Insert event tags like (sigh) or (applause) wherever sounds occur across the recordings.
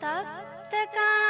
たったか。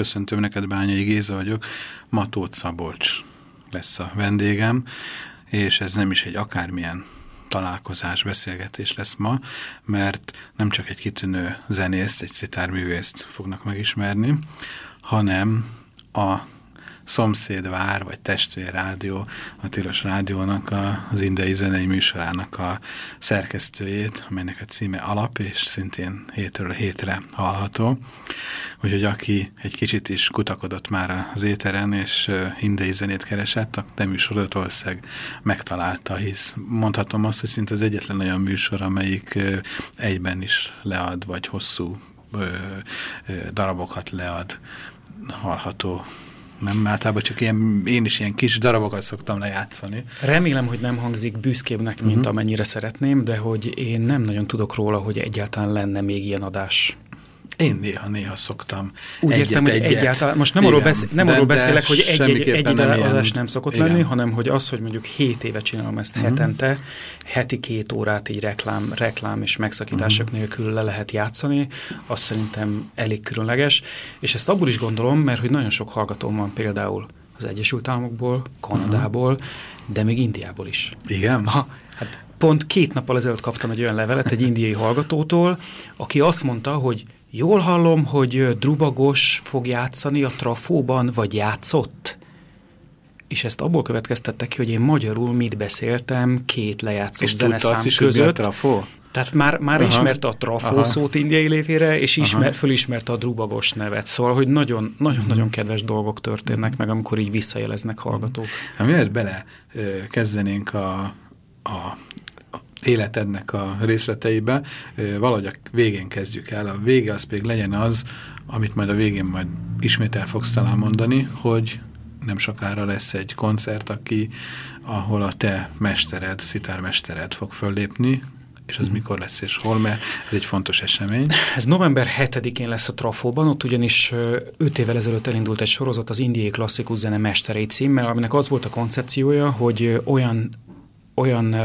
Köszöntöm neked, Bányai Géza vagyok. Matót Szabolcs lesz a vendégem, és ez nem is egy akármilyen találkozás, beszélgetés lesz ma, mert nem csak egy kitűnő zenészt, egy szitárművészt fognak megismerni, hanem a szomszédvár vagy testvérrádió, a Tilos Rádiónak a, az indiai zenei műsorának a szerkesztőjét, amelynek a címe Alap, és szintén hétről hétre hallható. Úgyhogy aki egy kicsit is kutakodott már az éteren, és indiai zenét keresett, a te műsorot valószínűleg megtalálta, hisz mondhatom azt, hogy szinte az egyetlen olyan műsor, amelyik egyben is lead, vagy hosszú darabokat lead hallható nem általában csak ilyen, én is ilyen kis darabokat szoktam lejátszani. Remélem, hogy nem hangzik büszkébbnek, mint uh mhm. -huh. amennyire szeretném, de hogy én nem nagyon tudok róla, hogy egyáltalán lenne még ilyen adás. Én néha-néha szoktam. Úgy egyet, értem, hogy egyet. egyáltalán, most nem, Igen, arról, beszél, nem de, arról beszélek, hogy egy, egy, egy adás nem szokott Igen. lenni, hanem hogy az, hogy mondjuk 7 éve csinálom ezt uh mhm. -huh. hetente, heti két órát így reklám, reklám és megszakítások uh mhm. -huh. nélkül le lehet játszani, azt szerintem elég különleges, és ezt abból is gondolom, mert hogy nagyon sok hallgatóm van például az Egyesült Államokból, Kanadából, uh mhm. -huh. de még Indiából is. Igen? Aha, hát pont két nappal ezelőtt kaptam egy olyan levelet egy indiai hallgatótól, aki azt mondta, hogy Jól hallom, hogy Drubagos fog játszani a trafóban, vagy játszott? És ezt abból következtettek ki, hogy én magyarul mit beszéltem két lejátszott és zeneszám azt is, között. Hogy trafó? Tehát már, már ismerte a trafó Aha. szót indiai lévére, és ismer, fölismerte a drubagos nevet. Szóval, hogy nagyon-nagyon mhm. kedves dolgok történnek meg, amikor így visszajeleznek hallgatók. Hát miért bele kezdenénk a, a életednek a részleteibe, valahogy a végén kezdjük el. A vége az pedig legyen az, amit majd a végén majd ismét el fogsz talán mondani, hogy nem sokára lesz egy koncert, aki, ahol a te mestered, szitármestered fog föllépni, és az mm. mikor lesz és hol, mert ez egy fontos esemény. Ez november 7-én lesz a Trafóban, ott ugyanis 5 évvel ezelőtt elindult egy sorozat az indiai klasszikus zene mesterei címmel, aminek az volt a koncepciója, hogy olyan olyan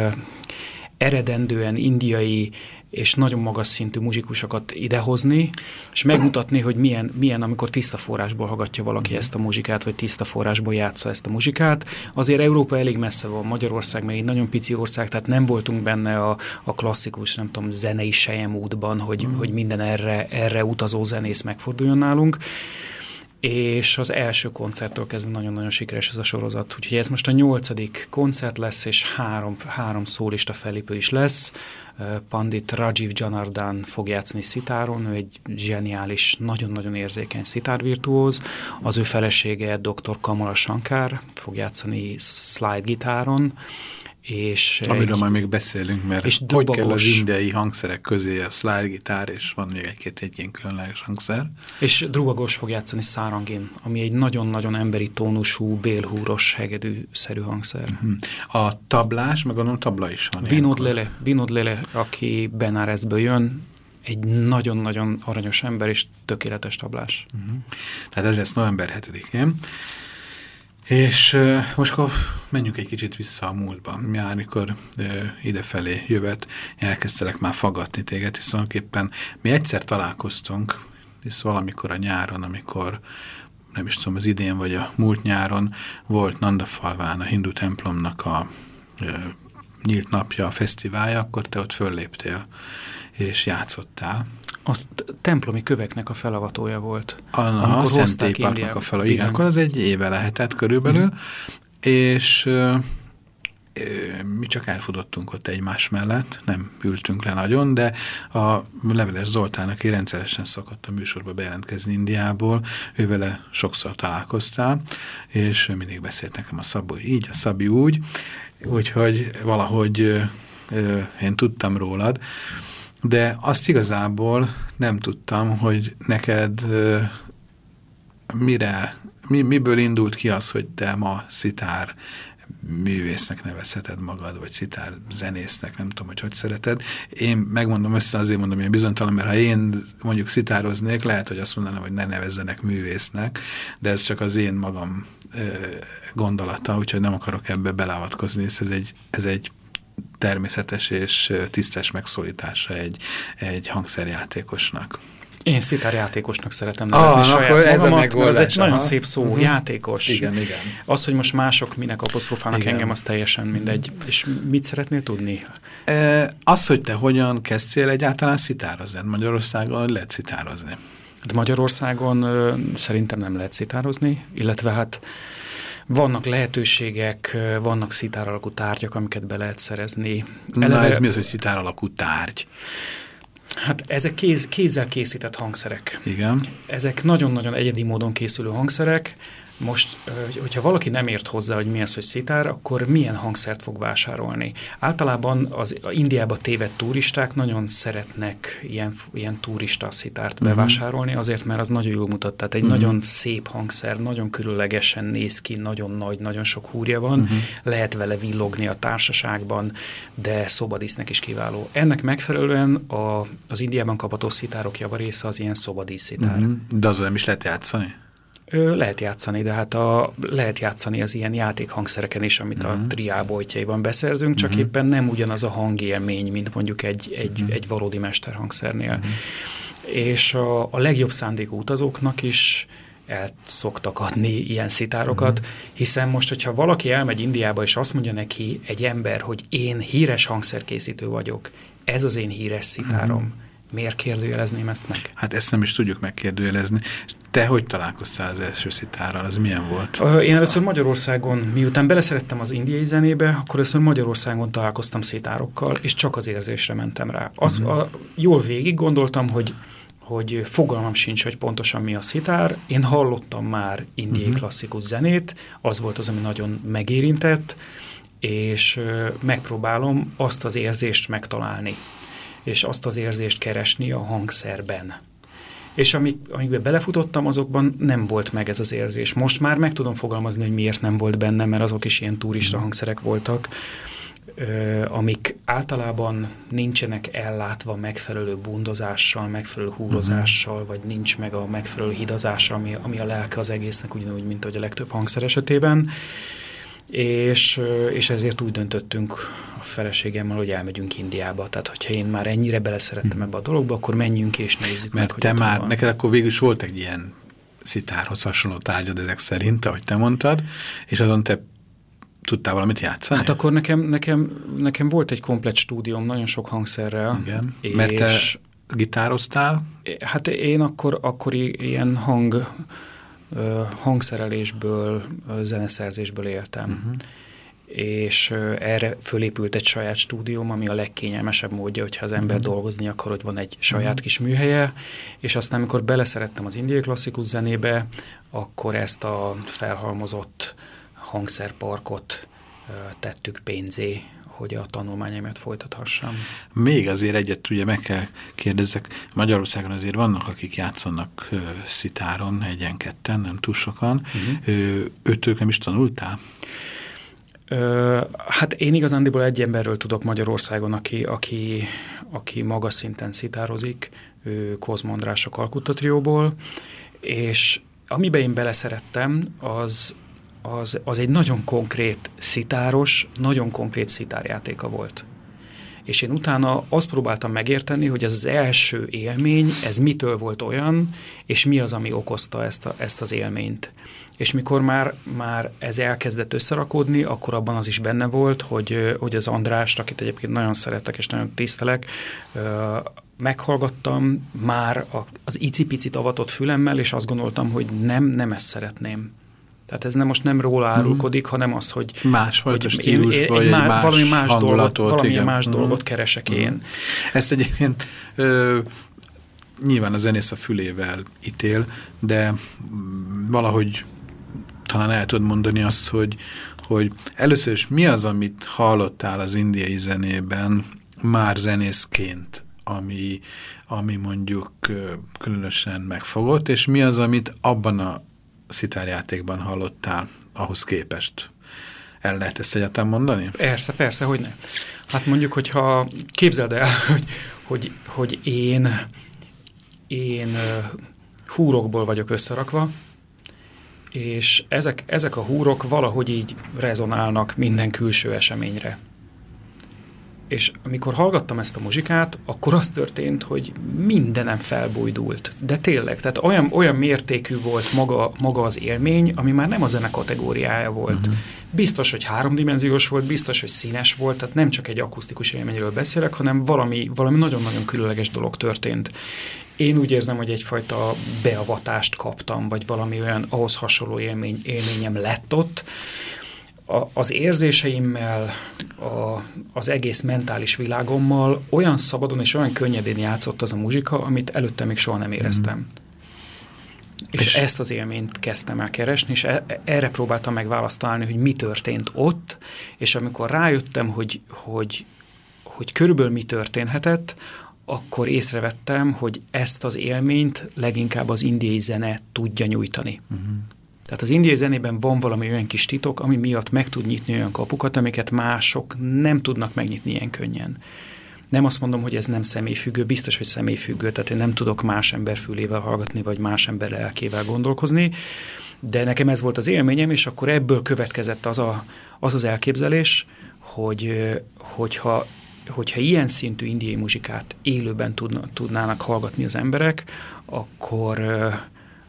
eredendően indiai és nagyon magas szintű muzsikusokat idehozni, és megmutatni, hogy milyen, milyen amikor tiszta forrásból hallgatja valaki mm. ezt a muzsikát, vagy tiszta forrásból játsza ezt a muzsikát. Azért Európa elég messze van, Magyarország még egy nagyon pici ország, tehát nem voltunk benne a, a klasszikus, nem tudom, zenei sejemútban, hogy, mm. hogy minden erre, erre utazó zenész megforduljon nálunk és az első koncerttől kezdve nagyon-nagyon sikeres ez a sorozat. Úgyhogy ez most a nyolcadik koncert lesz, és három, három szólista felépő is lesz. Pandit Rajiv Janardan fog játszani szitáron, ő egy zseniális, nagyon-nagyon érzékeny szitárvirtuóz. Az ő felesége dr. Kamala Shankar fog játszani slide gitáron, és Amiről egy, majd még beszélünk, mert és hogy kell az indiai hangszerek közé a slide gitár, és van még egy-két egy ilyen különleges hangszer. És drubagos fog játszani szárangin, ami egy nagyon-nagyon emberi tónusú, bélhúros, hegedű-szerű hangszer. Uh mhm. -huh. A tablás, meg a tabla is van. Vinod Lele, Vinod Lele, aki Benárezből jön, egy nagyon-nagyon aranyos ember és tökéletes tablás. Uh mhm. -huh. Tehát ez lesz november 7-én. És most akkor menjünk egy kicsit vissza a múltba. Mi amikor idefelé jövet, elkezdtelek már fagadni téged, hiszen éppen mi egyszer találkoztunk, hisz valamikor a nyáron, amikor nem is tudom, az idén vagy a múlt nyáron volt Nandafalván a hindu templomnak a nyílt napja, a fesztiválja, akkor te ott fölléptél és játszottál. A templomi köveknek a felavatója volt. A, a Szentépaknak a felavatója. Igen, akkor az egy éve lehetett körülbelül, mm. és mi csak elfutottunk ott egymás mellett, nem ültünk le nagyon, de a Leveles Zoltán, aki rendszeresen szokott a műsorba bejelentkezni Indiából, ő vele sokszor találkoztál, és mindig beszélt nekem a Szabó így, a Szabi úgy, úgyhogy valahogy én tudtam rólad, de azt igazából nem tudtam, hogy neked mire, mi, miből indult ki az, hogy te ma szitár művésznek nevezheted magad, vagy szitár zenésznek, nem tudom, hogy hogy szereted. Én megmondom össze, azért mondom, hogy bizonytalan, mert ha én mondjuk szitároznék, lehet, hogy azt mondanám, hogy ne nevezzenek művésznek, de ez csak az én magam gondolata, úgyhogy nem akarok ebbe beleavatkozni, ez egy, ez egy természetes és tisztes megszólítása egy, egy hangszerjátékosnak. Én szitárjátékosnak szeretem nevezni ah, saját magamat, ez a megoldás. Ez egy nagyon szép szó, uh mhm. -huh. játékos. Igen, igen. Az, hogy most mások minek apostrofálnak igen. engem, az teljesen mindegy. És mit szeretnél tudni? E, az, hogy te hogyan kezdtél egyáltalán szitározni. Magyarországon lehet szitározni. Hát Magyarországon ö, szerintem nem lehet szitározni, illetve hát vannak lehetőségek, vannak szitár alakú tárgyak, amiket be lehet szerezni. Eleve... Na ez mi az, hogy szitár alakú tárgy? Hát ezek kéz, kézzel készített hangszerek. Igen. Ezek nagyon-nagyon egyedi módon készülő hangszerek, most, hogyha valaki nem ért hozzá, hogy mi az, hogy szitár, akkor milyen hangszert fog vásárolni? Általában az Indiába tévedt turisták nagyon szeretnek ilyen, ilyen turista szitárt mhm. bevásárolni, azért, mert az nagyon jól mutat. Tehát egy uh mhm. -huh. nagyon szép hangszer, nagyon különlegesen néz ki, nagyon nagy, nagyon sok húrja van, uh mhm. -huh. lehet vele villogni a társaságban, de szobadísznek is kiváló. Ennek megfelelően a, az Indiában kapható szitárok javarésze az ilyen szobadísz szitár. Uh -huh. De az nem is lehet játszani? Lehet játszani, de hát a, lehet játszani az ilyen játékhangszereken is, amit uh -huh. a mhm. triáboltjaiban beszerzünk, csak uh mhm. -huh. éppen nem ugyanaz a hangélmény, mint mondjuk egy, egy, uh mhm. -huh. egy valódi mesterhangszernél. Uh -huh. És a, a legjobb szándékú utazóknak is el szoktak adni ilyen szitárokat, uh -huh. hiszen most, hogyha valaki elmegy Indiába, és azt mondja neki egy ember, hogy én híres hangszerkészítő vagyok, ez az én híres szitárom, uh -huh Miért kérdőjelezném ezt meg? Hát ezt nem is tudjuk megkérdőjelezni. Te hogy találkoztál az első szitárral? Az milyen volt? Én először Magyarországon, miután beleszerettem az indiai zenébe, akkor először Magyarországon találkoztam szitárokkal, és csak az érzésre mentem rá. Az, uh mhm. -huh. a, jól végig gondoltam, hogy hogy fogalmam sincs, hogy pontosan mi a szitár. Én hallottam már indiai uh mhm. -huh. klasszikus zenét, az volt az, ami nagyon megérintett, és megpróbálom azt az érzést megtalálni és azt az érzést keresni a hangszerben. És amik, amikbe belefutottam, azokban nem volt meg ez az érzés. Most már meg tudom fogalmazni, hogy miért nem volt benne, mert azok is ilyen turista hangszerek voltak, amik általában nincsenek ellátva megfelelő bundozással, megfelelő húrozással, vagy nincs meg a megfelelő hidazása, ami, ami a lelke az egésznek, ugyanúgy, mint hogy a legtöbb hangszer esetében és, és ezért úgy döntöttünk a feleségemmel, hogy elmegyünk Indiába. Tehát, hogyha én már ennyire beleszerettem ebbe a dologba, akkor menjünk és nézzük Mert meg, te már, van. neked akkor végül is volt egy ilyen szitárhoz hasonló tárgyad ezek szerint, ahogy te mondtad, és azon te tudtál valamit játszani? Hát akkor nekem, nekem, nekem volt egy komplet stúdióm, nagyon sok hangszerrel. Igen, és mert te gitároztál? Hát én akkor, akkor ilyen hang hangszerelésből, zeneszerzésből éltem. Uh -huh. És erre fölépült egy saját stúdióm, ami a legkényelmesebb módja, hogyha az ember uh -huh. dolgozni akar, hogy van egy saját uh -huh. kis műhelye, és aztán, amikor beleszerettem az indiai klasszikus zenébe, akkor ezt a felhalmozott hangszerparkot tettük pénzé hogy a tanulmányaimat folytathassam. Még azért egyet ugye meg kell kérdezzek, Magyarországon azért vannak, akik játszanak ö, szitáron, egyen-ketten, nem túl sokan. Uh -huh. ö, nem is tanultál? Ö, hát én igazándiból egy emberről tudok Magyarországon, aki, aki, aki magas szinten szitározik, Kozmondrás a Kalkutta trióból, és amiben én beleszerettem, az az, az egy nagyon konkrét szitáros, nagyon konkrét szitárjátéka volt. És én utána azt próbáltam megérteni, hogy ez az első élmény, ez mitől volt olyan, és mi az, ami okozta ezt, a, ezt az élményt. És mikor már, már ez elkezdett összerakódni, akkor abban az is benne volt, hogy, hogy az Andrást, akit egyébként nagyon szeretek és nagyon tisztelek, meghallgattam már az icipicit avatott fülemmel, és azt gondoltam, hogy nem, nem ezt szeretném. Tehát ez nem most nem róla mhm. árulkodik, hanem az, hogy másfajta stílusban, vagy más valami más dolgot, valami igen. más dolgot mhm. keresek én. Mm. Ezt egyébként ö, nyilván a zenész a fülével ítél, de valahogy talán el tudod mondani azt, hogy, hogy először is mi az, amit hallottál az indiai zenében már zenészként, ami, ami mondjuk különösen megfogott, és mi az, amit abban a szitárjátékban hallottál ahhoz képest? El lehet ezt egyáltalán mondani? Persze, persze, hogy ne. Hát mondjuk, hogyha képzeld el, (laughs) hogy, hogy, hogy én, én húrokból vagyok összerakva, és ezek, ezek a húrok valahogy így rezonálnak minden külső eseményre. És amikor hallgattam ezt a muzsikát, akkor az történt, hogy mindenem felbújdult. De tényleg, tehát olyan, olyan mértékű volt maga, maga az élmény, ami már nem a zene kategóriája volt. Uh-huh. Biztos, hogy háromdimenziós volt, biztos, hogy színes volt, tehát nem csak egy akusztikus élményről beszélek, hanem valami, valami nagyon-nagyon különleges dolog történt. Én úgy érzem, hogy egyfajta beavatást kaptam, vagy valami olyan ahhoz hasonló élmény, élményem lett ott, a, az érzéseimmel, a, az egész mentális világommal olyan szabadon és olyan könnyedén játszott az a muzsika, amit előtte még soha nem éreztem. Mm. És, és ezt az élményt kezdtem el keresni, és e, erre próbáltam megválasztálni, hogy mi történt ott, és amikor rájöttem, hogy, hogy, hogy körülbelül mi történhetett, akkor észrevettem, hogy ezt az élményt leginkább az indiai zene tudja nyújtani. Uh mhm. -huh. Tehát az indiai zenében van valami olyan kis titok, ami miatt meg tud nyitni olyan kapukat, amiket mások nem tudnak megnyitni ilyen könnyen. Nem azt mondom, hogy ez nem személyfüggő, biztos, hogy személyfüggő, tehát én nem tudok más ember fülével hallgatni, vagy más ember lelkével gondolkozni, de nekem ez volt az élményem, és akkor ebből következett az a, az, az elképzelés, hogy, hogyha, hogyha ilyen szintű indiai muzsikát élőben tudnának hallgatni az emberek, akkor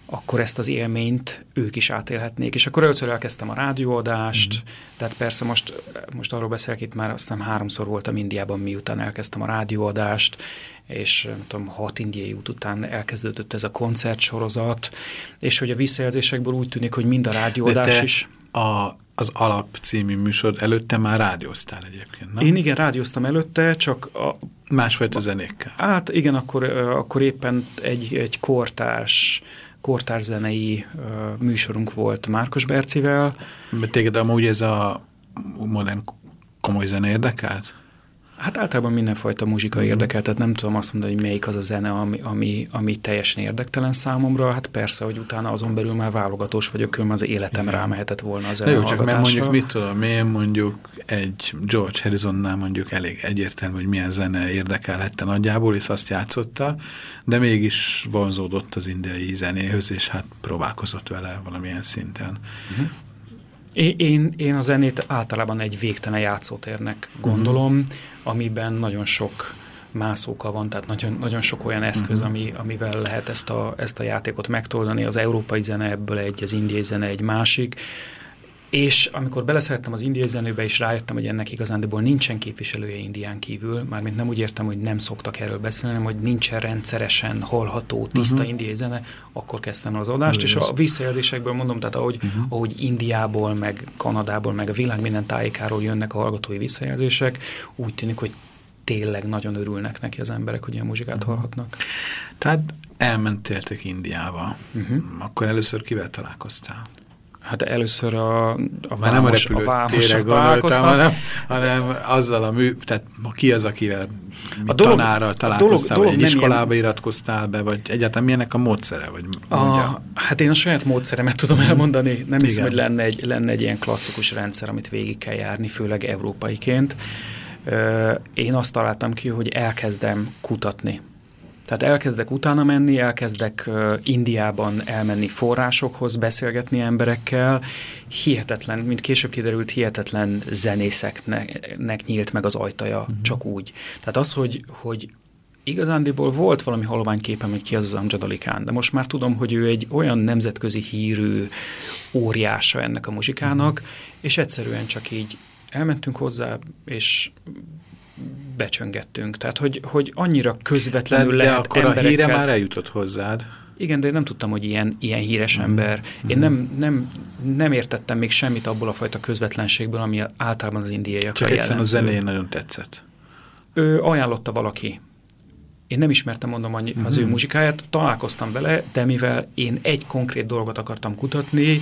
akkor ezt az élményt ők is átélhetnék. És akkor először elkezdtem a rádióadást, mm. tehát persze most, most arról beszélek, itt már azt hiszem háromszor voltam Indiában, miután elkezdtem a rádióadást, és nem tudom, hat indiai út után elkezdődött ez a koncertsorozat, és hogy a visszajelzésekből úgy tűnik, hogy mind a rádióadás is. A, az alap című műsor előtte már rádióztál egyébként, nem? Én igen, rádióztam előtte, csak a, Másfajta zenékkel. Hát igen, akkor, akkor éppen egy, egy kortárs kortárzenei műsorunk volt Márkos Bercivel. Mert téged amúgy ez a modern komoly zene érdekelt? Hát általában mindenfajta muzsika uh-huh. érdekel, tehát nem tudom azt mondani, hogy melyik az a zene, ami, ami, ami teljesen érdektelen számomra. Hát persze, hogy utána azon belül már válogatós vagyok, különben az életem Igen. rámehetett volna az Jó, csak mert mondjuk mit tudom én, mondjuk egy George Harrisonnál mondjuk elég egyértelmű, hogy milyen zene érdekelhette nagyjából, és azt játszotta, de mégis vonzódott az indiai zenéhöz, és hát próbálkozott vele valamilyen szinten. Uh-huh. Én, én a zenét általában egy végtelen játszótérnek gondolom, uh-huh. Amiben nagyon sok mászóka van, tehát nagyon, nagyon sok olyan eszköz, uh-huh. ami, amivel lehet ezt a, ezt a játékot megtoldani. Az európai zene ebből egy, az indiai zene egy másik. És amikor beleszerettem az indiai zenőbe, és rájöttem, hogy ennek igazándiból nincsen képviselője Indián kívül, mármint nem úgy értem, hogy nem szoktak erről beszélni, hogy nincsen rendszeresen hallható, tiszta uh-huh. indiai zene, akkor kezdtem el az adást, uh-huh. és a visszajelzésekből mondom, tehát ahogy, uh-huh. ahogy Indiából, meg Kanadából, meg a világ minden tájékáról jönnek a hallgatói visszajelzések, úgy tűnik, hogy tényleg nagyon örülnek neki az emberek, hogy ilyen muzsikát uh-huh. hallhatnak. Tehát elmentéltek Indiába. Uh-huh. Akkor először kivel találkoztál? Hát először a, a Már nem a repülőtére gondoltam, hanem, hanem azzal a mű, tehát ki az, akivel a dolog, tanárral találkoztál, a dolog, vagy egy iskolába ilyen... iratkoztál be, vagy egyáltalán milyenek a módszere? Vagy a, hát én a saját módszeremet tudom elmondani, nem Igen. hiszem, hogy lenne egy, lenne egy ilyen klasszikus rendszer, amit végig kell járni, főleg európaiként. Én azt találtam ki, hogy elkezdem kutatni Tehát elkezdek utána menni, elkezdek uh, Indiában elmenni forrásokhoz, beszélgetni emberekkel, hihetetlen, mint később kiderült, hihetetlen zenészeknek nyílt meg az ajtaja, uh-huh. csak úgy. Tehát az, hogy, hogy igazándiból volt valami halványképem, hogy ki az az Amjad Ali Khan, de most már tudom, hogy ő egy olyan nemzetközi hírű óriása ennek a muzsikának, uh-huh. és egyszerűen csak így elmentünk hozzá, és becsöngettünk. Tehát, hogy, hogy annyira közvetlenül de, lehet De akkor emberekkel... a híre már eljutott hozzád. Igen, de én nem tudtam, hogy ilyen, ilyen híres mm. ember. Én mm. nem, nem, nem értettem még semmit abból a fajta közvetlenségből, ami általában az indiaiak Csak egyszerűen a zenéjén nagyon tetszett. Ő ajánlotta valaki. Én nem ismertem, mondom, az mm. ő muzsikáját, találkoztam vele, de mivel én egy konkrét dolgot akartam kutatni,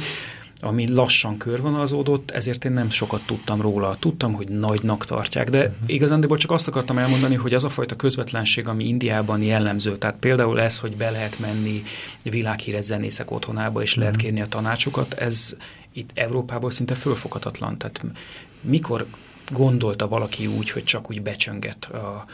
ami lassan körvonalazódott, ezért én nem sokat tudtam róla. Tudtam, hogy nagynak tartják, de uh-huh. igazándiból csak azt akartam elmondani, hogy az a fajta közvetlenség, ami Indiában jellemző, tehát például ez, hogy be lehet menni világhíres zenészek otthonába, és uh-huh. lehet mhm. kérni a tanácsukat, ez itt Európából szinte fölfoghatatlan. Tehát mikor gondolta valaki úgy, hogy csak úgy becsönget a,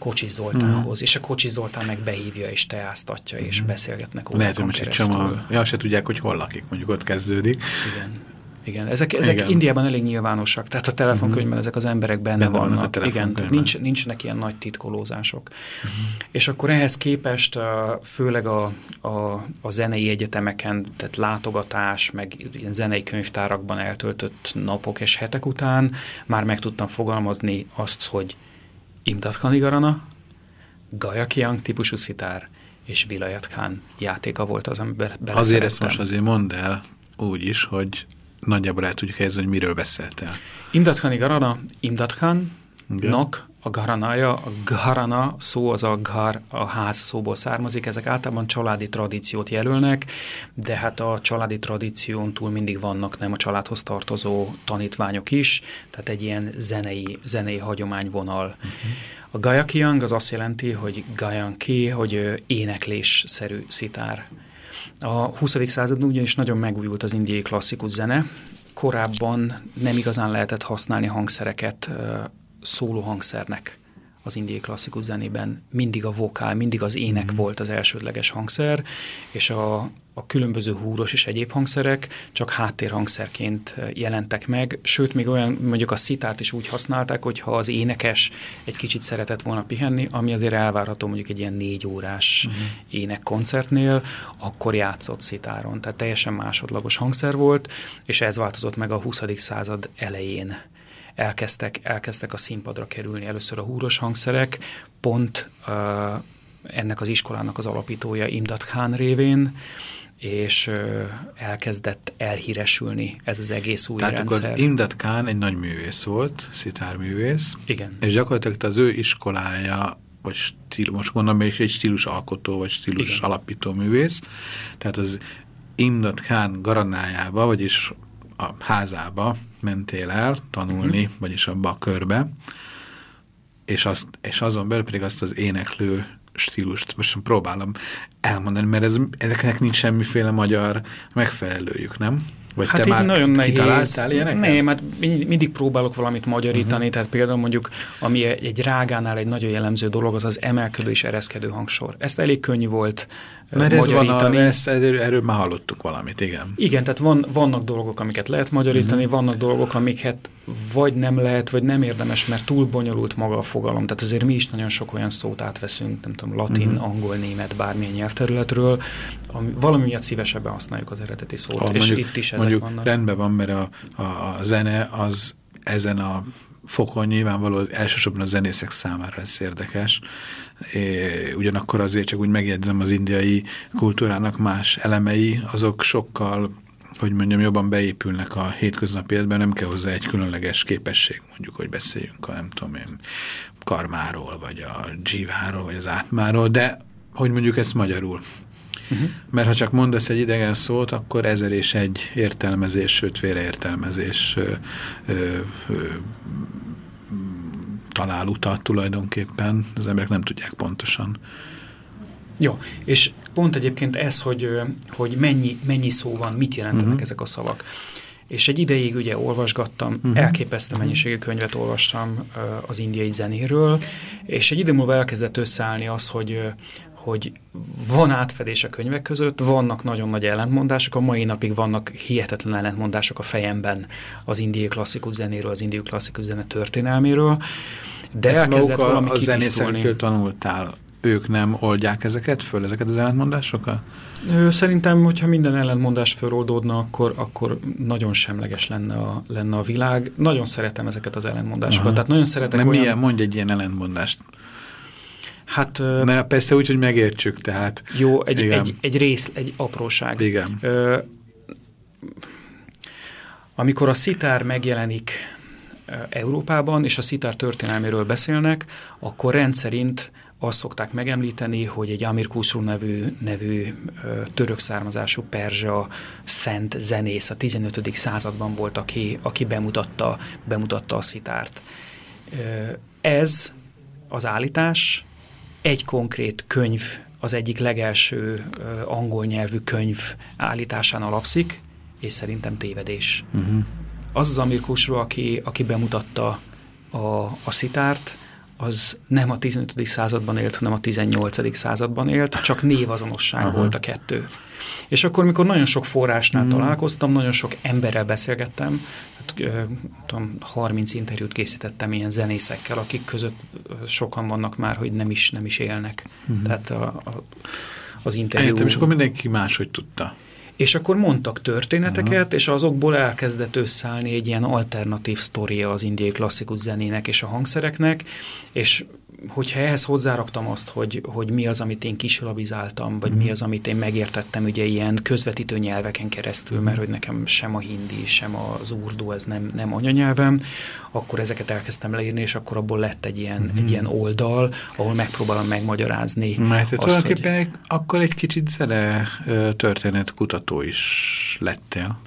Kocsi Zoltánhoz, mm. és a Kocsi Zoltán meg behívja és teáztatja, mm. és beszélgetnek órákon Lehet, hogy most egy csomó, ja, se tudják, hogy hol lakik, mondjuk ott kezdődik. Igen. Igen, ezek, ezek Igen. Indiában elég nyilvánosak, tehát a telefonkönyvben uh-huh. ezek az emberek benne, benne vannak. vannak Igen, tehát nincs, nincsenek ilyen nagy titkolózások. Uh-huh. És akkor ehhez képest főleg a, a, a zenei egyetemeken, tehát látogatás, meg ilyen zenei könyvtárakban eltöltött napok és hetek után már meg tudtam fogalmazni azt, hogy Imdat Kanigarana, Gaja Kiang típusú szitár és Vilayat Khan játéka volt az, amiben Azért ezt most azért mondd el úgy is, hogy nagyjából el tudjuk helyezni, hogy miről beszéltél. Imdat Kanigarana, Imdat Khan, Nak, a garanája, a garana szó az a gar, a ház szóból származik, ezek általában családi tradíciót jelölnek, de hát a családi tradíción túl mindig vannak nem a családhoz tartozó tanítványok is, tehát egy ilyen zenei, zenei hagyományvonal. Uh-huh. A gayakiang az azt jelenti, hogy gayanki, hogy éneklésszerű szitár. A 20. században ugyanis nagyon megújult az indiai klasszikus zene, korábban nem igazán lehetett használni hangszereket szólóhangszernek az indiai klasszikus zenében mindig a vokál, mindig az ének mm. volt az elsődleges hangszer, és a, a különböző húros és egyéb hangszerek csak háttérhangszerként jelentek meg, sőt, még olyan, mondjuk a szitárt is úgy használták, hogyha az énekes egy kicsit szeretett volna pihenni, ami azért elvárható mondjuk egy ilyen négy órás mm. énekkoncertnél, akkor játszott szitáron, tehát teljesen másodlagos hangszer volt, és ez változott meg a 20. század elején elkezdtek, elkezdtek a színpadra kerülni először a húros hangszerek, pont uh, ennek az iskolának az alapítója Imdat Khan révén, és elkezdett elhíresülni ez az egész új Tehát rendszer. Tehát Imdat Khan egy nagy művész volt, szitárművész, Igen. és gyakorlatilag az ő iskolája vagy stílus, most gondolom, és egy stílus alkotó, vagy stílus Igen. alapító művész. Tehát az Imdat Khan garanájába, vagyis a házába mentél el tanulni. -huh. vagyis abba a körbe, és, azt, és azon belül pedig azt az éneklő stílust most próbálom elmondani, mert ez, ezeknek nincs semmiféle magyar megfelelőjük, nem? Vagy hát te már nagyon nehéz. ilyeneket? Nem, hát mindig próbálok valamit magyarítani, uh mhm. -huh. tehát például mondjuk, ami egy rágánál egy nagyon jellemző dolog, az az emelkedő és ereszkedő hangsor. Ezt elég könnyű volt mert ez van a, ezt, erről, erről már hallottuk valamit, igen. Igen, tehát van, vannak dolgok, amiket lehet magyarítani, uh -huh. vannak dolgok, amiket vagy nem lehet, vagy nem érdemes, mert túl bonyolult maga a fogalom. Tehát azért mi is nagyon sok olyan szót átveszünk, nem tudom, latin, uh -huh. angol, német, bármilyen nyelvterületről, ami, valami miatt szívesebben használjuk az eredeti szót, ha, és mondjuk, itt is ezek mondjuk vannak. rendben van, mert a, a, a zene az ezen a fokon nyilvánvaló elsősorban a zenészek számára ez érdekes. É, ugyanakkor azért csak úgy megjegyzem az indiai kultúrának más elemei, azok sokkal hogy mondjam, jobban beépülnek a hétköznapi életben, nem kell hozzá egy különleges képesség, mondjuk, hogy beszéljünk a nem tudom én, karmáról, vagy a dzsíváról, vagy az átmáról, de hogy mondjuk ezt magyarul. Uh -huh. Mert ha csak mondasz egy idegen szót, akkor ezer és egy értelmezés, sőt félreértelmezés ö, ö, ö, talál utat tulajdonképpen, az emberek nem tudják pontosan. Jó, és pont egyébként ez, hogy, hogy mennyi, mennyi szó van, mit jelentenek uh mhm. -huh. ezek a szavak. és egy ideig ugye olvasgattam, uh-huh. elképesztő mennyiségű könyvet olvastam uh, az indiai zenéről, és egy idő múlva elkezdett összeállni az, hogy uh, hogy van átfedés a könyvek között, vannak nagyon nagy ellentmondások, a mai napig vannak hihetetlen ellentmondások a fejemben az indiai klasszikus zenéről, az indiai klasszikus zene történelméről, de Ezt elkezdett valami a zenészekről tanultál ők nem oldják ezeket föl, ezeket az ellentmondásokat? Szerintem, hogyha minden ellentmondás föloldódna, akkor, akkor nagyon semleges lenne a, lenne a világ. Nagyon szeretem ezeket az ellentmondásokat. Aha. Tehát nagyon szeretek Nem olyan... milyen, mondj egy ilyen ellentmondást. Hát, Na, persze úgy, hogy megértsük, tehát. Jó, egy, egy, egy rész, egy apróság. Igen. Ö, amikor a szitár megjelenik Európában, és a szitár történelméről beszélnek, akkor rendszerint azt szokták megemlíteni, hogy egy Amir Khusru nevű, nevű török származású perzsa szent zenész a 15. században volt, aki, aki bemutatta, bemutatta a szitárt. Ez az állítás egy konkrét könyv, az egyik legelső angol nyelvű könyv állításán alapszik, és szerintem tévedés. Uh-huh. Az az Amir Khusru, aki, aki bemutatta a, a szitárt, az nem a 15. században élt, hanem a 18. században élt, csak névazonosság Aha. volt a kettő. És akkor, mikor nagyon sok forrásnál hmm. találkoztam, nagyon sok emberrel beszélgettem, hát, tudom, 30 interjút készítettem ilyen zenészekkel, akik között sokan vannak már, hogy nem is, nem is élnek. Hmm. Tehát a, a, az interjú... Értem, és akkor mindenki máshogy tudta. És akkor mondtak történeteket, Aha. és azokból elkezdett összeállni egy ilyen alternatív sztoria az indiai klasszikus zenének és a hangszereknek, és hogyha ehhez hozzáraktam azt, hogy, hogy mi az, amit én kisilabizáltam, vagy mm. mi mhm. az, amit én megértettem ugye ilyen közvetítő nyelveken keresztül, mm. mert hogy nekem sem a hindi, sem az urdu, ez nem, nem anyanyelvem, akkor ezeket elkezdtem leírni, és akkor abból lett egy ilyen, mm. egy ilyen oldal, ahol megpróbálom megmagyarázni. Mert azt, tulajdonképpen hogy... akkor egy kicsit zene történet kutató is lettél.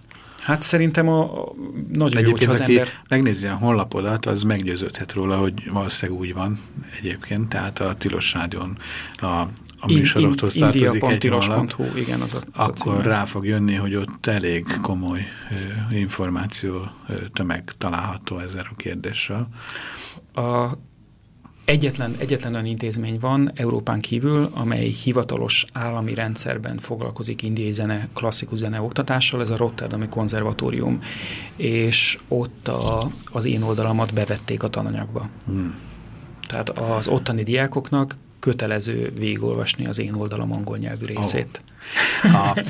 Hát szerintem a, a nagyon egyébként, jó, az ember... megnézi a honlapodat, az meggyőződhet róla, hogy valószínűleg úgy van egyébként, tehát a Tilos Rádion a, a műsorokhoz in, in, tartozik egy honlap, igen, az a, az akkor a rá fog jönni, hogy ott elég komoly ö, információ ö, tömeg található ezzel a kérdéssel. A Egyetlen, egyetlen olyan intézmény van Európán kívül, amely hivatalos állami rendszerben foglalkozik indiai zene, klasszikus zene oktatással, ez a Rotterdami Konzervatórium, és ott a, az én oldalamat bevették a tananyagba. Hmm. Tehát az ottani diákoknak kötelező végigolvasni az én oldalam angol nyelvű részét. Oh. A, (laughs)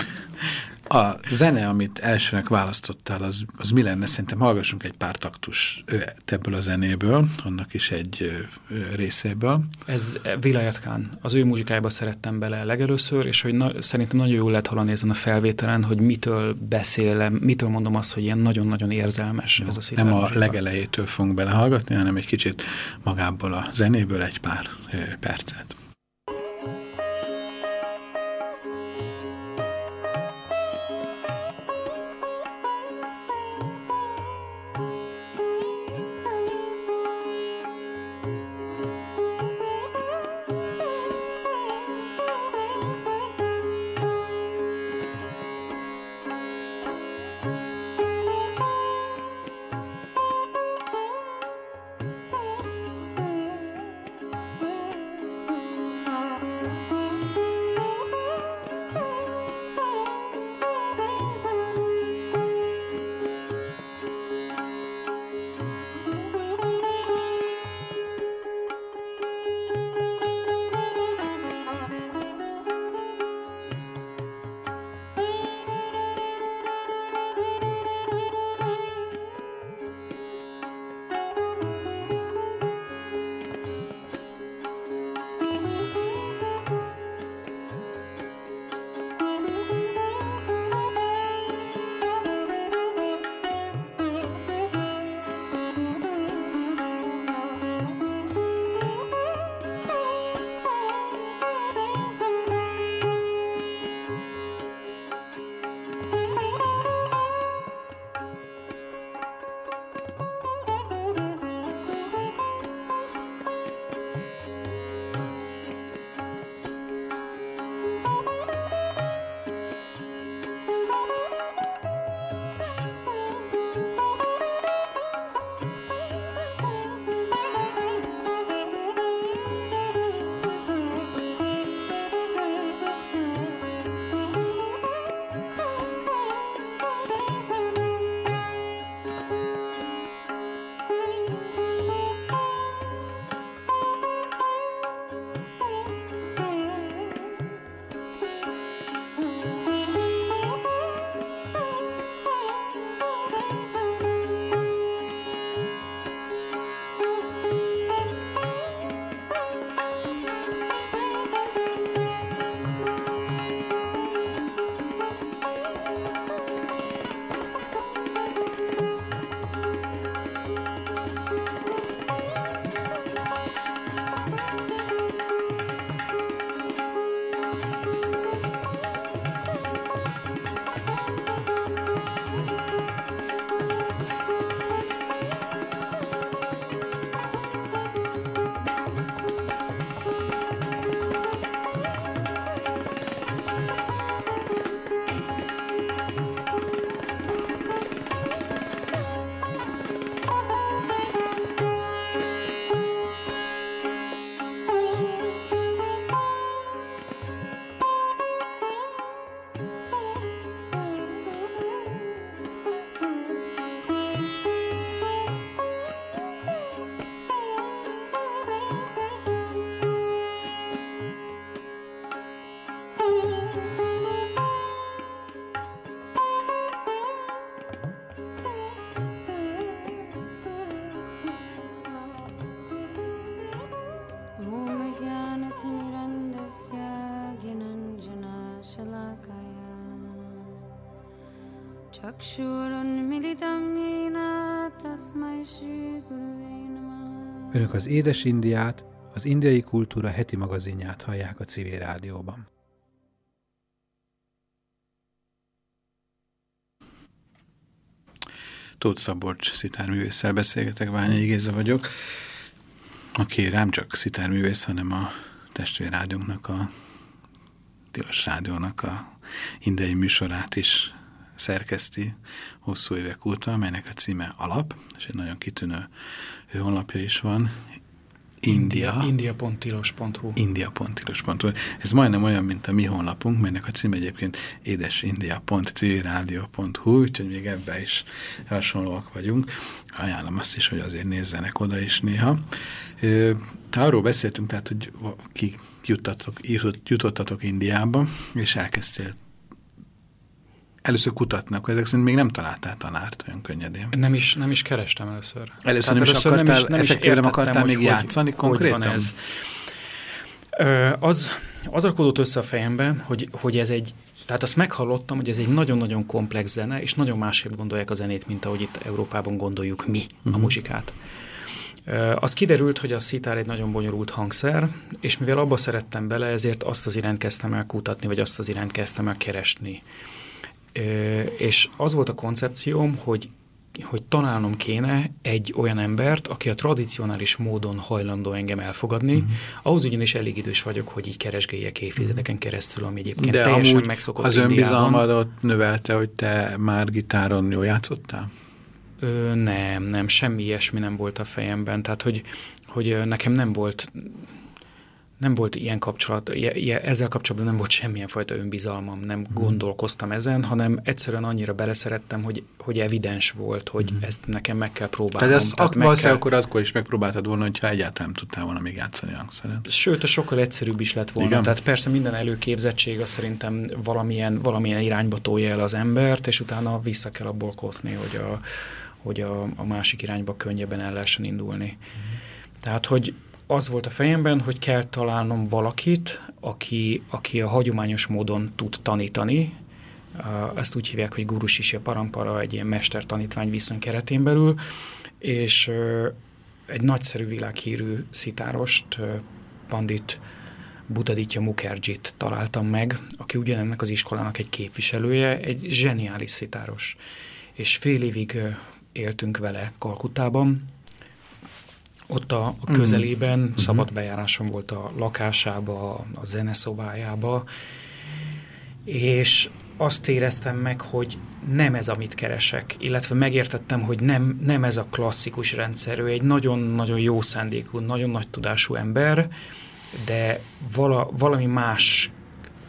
a zene, amit elsőnek választottál, az, az mi lenne? Szerintem hallgassunk egy pár taktus ebből a zenéből, annak is egy részéből. Ez Vilayat Khan. Az ő muzsikájába szerettem bele legelőször, és hogy na, szerintem nagyon jól lehet hallani ezen a felvételen, hogy mitől beszélem, mitől mondom azt, hogy ilyen nagyon-nagyon érzelmes Jó, ez a szintén. Nem a legelejétől fogunk belehallgatni, hanem egy kicsit magából a zenéből egy pár percet. Önök az Édes Indiát, az Indiai Kultúra heti magazinját hallják a civil rádióban. Tóth Szabolcs szitárművésszel beszélgetek, Ványai Géza vagyok, aki nem csak szitárművész, hanem a testvérrádiónknak, a Tilos Rádiónak a indiai műsorát is szerkeszti hosszú évek óta, amelynek a címe Alap, és egy nagyon kitűnő honlapja is van, India. India.tilos.hu India.tilos.hu Ez majdnem olyan, mint a mi honlapunk, melynek a cím egyébként édesindia.civilradio.hu, úgyhogy még ebbe is hasonlóak vagyunk. Ajánlom azt is, hogy azért nézzenek oda is néha. Te arról beszéltünk, tehát, hogy ki juttatok, jutottatok Indiába, és elkezdtél először kutatnak, ezek szerint még nem találtál tanárt olyan könnyedén. Nem is, nem is kerestem először. Először nem is akartál, nem is, nem effektíve nem akartál hogy még hogy, játszani hogy, konkrétan? Hogy ez. Ö, az, az rakodott össze a fejemben, hogy, hogy ez egy, tehát azt meghallottam, hogy ez egy nagyon-nagyon komplex zene, és nagyon másképp gondolják a zenét, mint ahogy itt Európában gondoljuk mi uh -huh. a mhm. muzsikát. Az kiderült, hogy a szitár egy nagyon bonyolult hangszer, és mivel abba szerettem bele, ezért azt az irányt kezdtem el kutatni, vagy azt az irányt kezdtem el keresni. És az volt a koncepcióm, hogy hogy találnom kéne egy olyan embert, aki a tradicionális módon hajlandó engem elfogadni, uh-huh. ahhoz ugyanis elég idős vagyok, hogy így keresgéljek évtizedeken keresztül, ami egyébként De teljesen amúgy megszokott az önbizalmadat növelte, hogy te már gitáron jól játszottál? Ö, nem, nem, semmi ilyesmi nem volt a fejemben, tehát hogy, hogy nekem nem volt nem volt ilyen kapcsolat, ezzel kapcsolatban nem volt semmilyen fajta önbizalmam, nem hmm. gondolkoztam ezen, hanem egyszerűen annyira beleszerettem, hogy, hogy evidens volt, hogy hmm. ezt nekem meg kell próbálnom. Tehát ezt Tehát ak kell... akkor azkor is megpróbáltad volna, hogyha egyáltalán nem tudtál volna még játszani hangszeren. Sőt, a sokkal egyszerűbb is lett volna. Igen? Tehát persze minden előképzettség az szerintem valamilyen, valamilyen irányba tolja el az embert, és utána vissza kell abból koszni, hogy a, hogy a, a másik irányba könnyebben el lehessen indulni. Hmm. Tehát, hogy az volt a fejemben, hogy kell találnom valakit, aki, aki a hagyományos módon tud tanítani, ezt úgy hívják, hogy Guru Sisya Parampara, egy ilyen mester-tanítvány viszony keretén belül, és egy nagyszerű világhírű szitárost, Pandit Budaditya Mukherjit találtam meg, aki ugyanennek az iskolának egy képviselője, egy zseniális szitáros. És fél évig éltünk vele Kalkutában, ott a, a mhm. közelében uh-huh. szabad bejárásom volt a lakásába, a zeneszobájába, és azt éreztem meg, hogy nem ez, amit keresek, illetve megértettem, hogy nem, nem ez a klasszikus rendszer, ő egy nagyon-nagyon jó szándékú, nagyon nagy tudású ember, de vala, valami más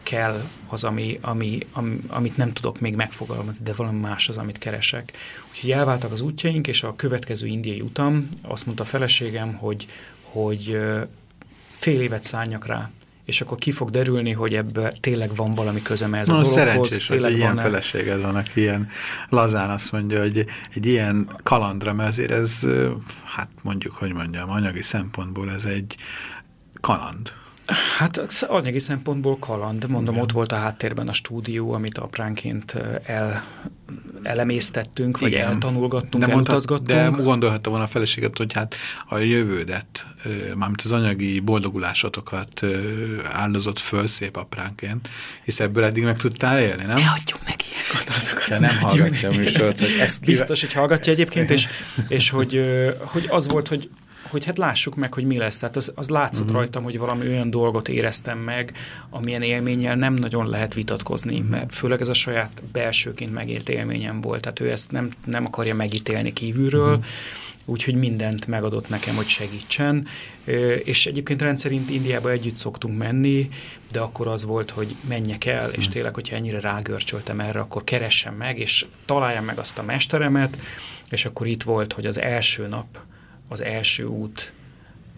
kell az, ami, ami, ami, amit nem tudok még megfogalmazni, de valami más az, amit keresek. Úgyhogy elváltak az útjaink, és a következő indiai utam azt mondta a feleségem, hogy, hogy fél évet szálljak rá, és akkor ki fog derülni, hogy ebben tényleg van valami közem ez no, a dologhoz. Szerencsés, hogy ilyen feleséged van, aki ilyen lazán azt mondja, hogy egy ilyen kalandra, mert azért ez, hát mondjuk, hogy mondjam, anyagi szempontból ez egy kaland. Hát anyagi szempontból kaland. Mondom, Igen. ott volt a háttérben a stúdió, amit apránként el, elemésztettünk, vagy Igen. eltanulgattunk, de elutazgattunk. De gondolhatta volna a feleséget, hogy hát a jövődet, mármint az anyagi boldogulásotokat áldozott föl szép apránként, hisz ebből eddig meg tudtál élni, nem? Ne adjuk neki ilyen gondolatokat. De nem hallgatja a műsort, hogy ezt Biztos, hogy hallgatja egyébként, és, és hogy, hogy az volt, hogy hogy hát lássuk meg, hogy mi lesz. Tehát az, az látszott uh-huh. rajtam, hogy valami olyan dolgot éreztem meg, amilyen élménnyel nem nagyon lehet vitatkozni, uh-huh. mert főleg ez a saját belsőként megért élményem volt. Tehát ő ezt nem, nem akarja megítélni kívülről, uh-huh úgyhogy mindent megadott nekem, hogy segítsen. És egyébként rendszerint Indiába együtt szoktunk menni, de akkor az volt, hogy menjek el, és tényleg, hogyha ennyire rágörcsöltem erre, akkor keressem meg, és találjam meg azt a mesteremet, és akkor itt volt, hogy az első nap az első út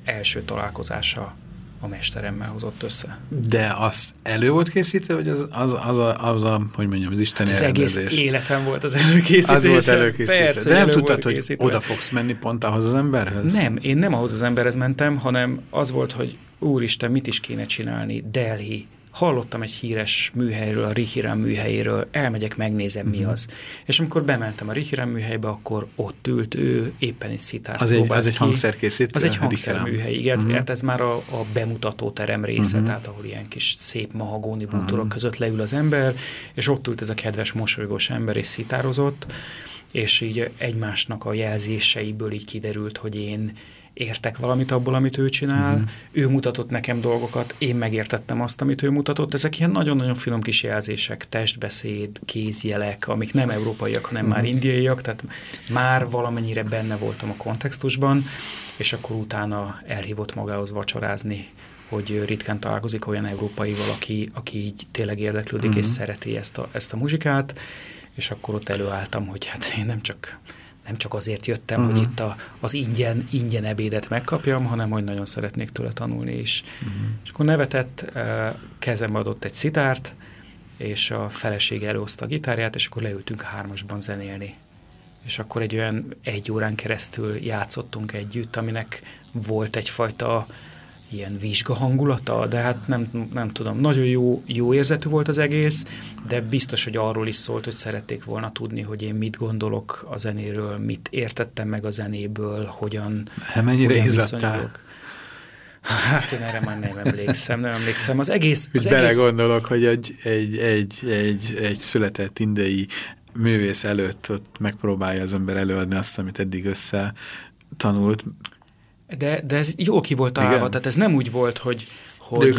első találkozása a mesteremmel hozott össze. De azt elő volt készítve, vagy az, az, az, a, az a, hogy mondjam, az isteni hát Az egész életem volt az előkészítés. Az volt előkészítve. Persze, De nem tudtad, hogy oda fogsz menni pont ahhoz az emberhez? Nem, én nem ahhoz az emberhez mentem, hanem az volt, hogy úristen, mit is kéne csinálni Delhi hallottam egy híres műhelyről, a Rihiran műhelyéről, elmegyek, megnézem, mi mhm. az. És amikor bementem a Rihiran műhelybe, akkor ott ült ő, éppen egy szitárt Az egy, az egy hangszerkészítő? Az egy hangszerműhely, igen. Uh-huh. Hát ez már a, a bemutató terem része, uh-huh. tehát ahol ilyen kis szép mahagóni bútorok uh-huh. között leül az ember, és ott ült ez a kedves, mosolygós ember, és szitározott, és így egymásnak a jelzéseiből így kiderült, hogy én értek valamit abból, amit ő csinál, uh-huh. ő mutatott nekem dolgokat, én megértettem azt, amit ő mutatott. Ezek ilyen nagyon-nagyon finom kis jelzések, testbeszéd, kézjelek, amik nem európaiak, hanem uh-huh. már mhm. indiaiak, tehát már valamennyire benne voltam a kontextusban, és akkor utána elhívott magához vacsorázni hogy ritkán találkozik olyan európai valaki, aki így tényleg érdeklődik uh-huh. és szereti ezt a, ezt a muzsikát, és akkor ott előálltam, hogy hát én nem csak nem csak azért jöttem, uh-huh. hogy itt a, az ingyen, ingyen ebédet megkapjam, hanem hogy nagyon szeretnék tőle tanulni is. Uh-huh. És akkor nevetett, kezembe adott egy szitárt, és a feleség előhozta a gitárját, és akkor leültünk hármasban zenélni. És akkor egy olyan egy órán keresztül játszottunk együtt, aminek volt egyfajta ilyen vizsga hangulata, de hát nem, nem tudom, nagyon jó, jó érzetű volt az egész, de biztos, hogy arról is szólt, hogy szerették volna tudni, hogy én mit gondolok a zenéről, mit értettem meg a zenéből, hogyan hát Mennyire hogyan Hát én erre már nem emlékszem, nem emlékszem. Az egész... Az egész... belegondolok, hogy egy, egy, egy, egy, egy született indei művész előtt ott megpróbálja az ember előadni azt, amit eddig össze tanult, de, de ez jó ki volt találva, tehát ez nem úgy volt, hogy, hogy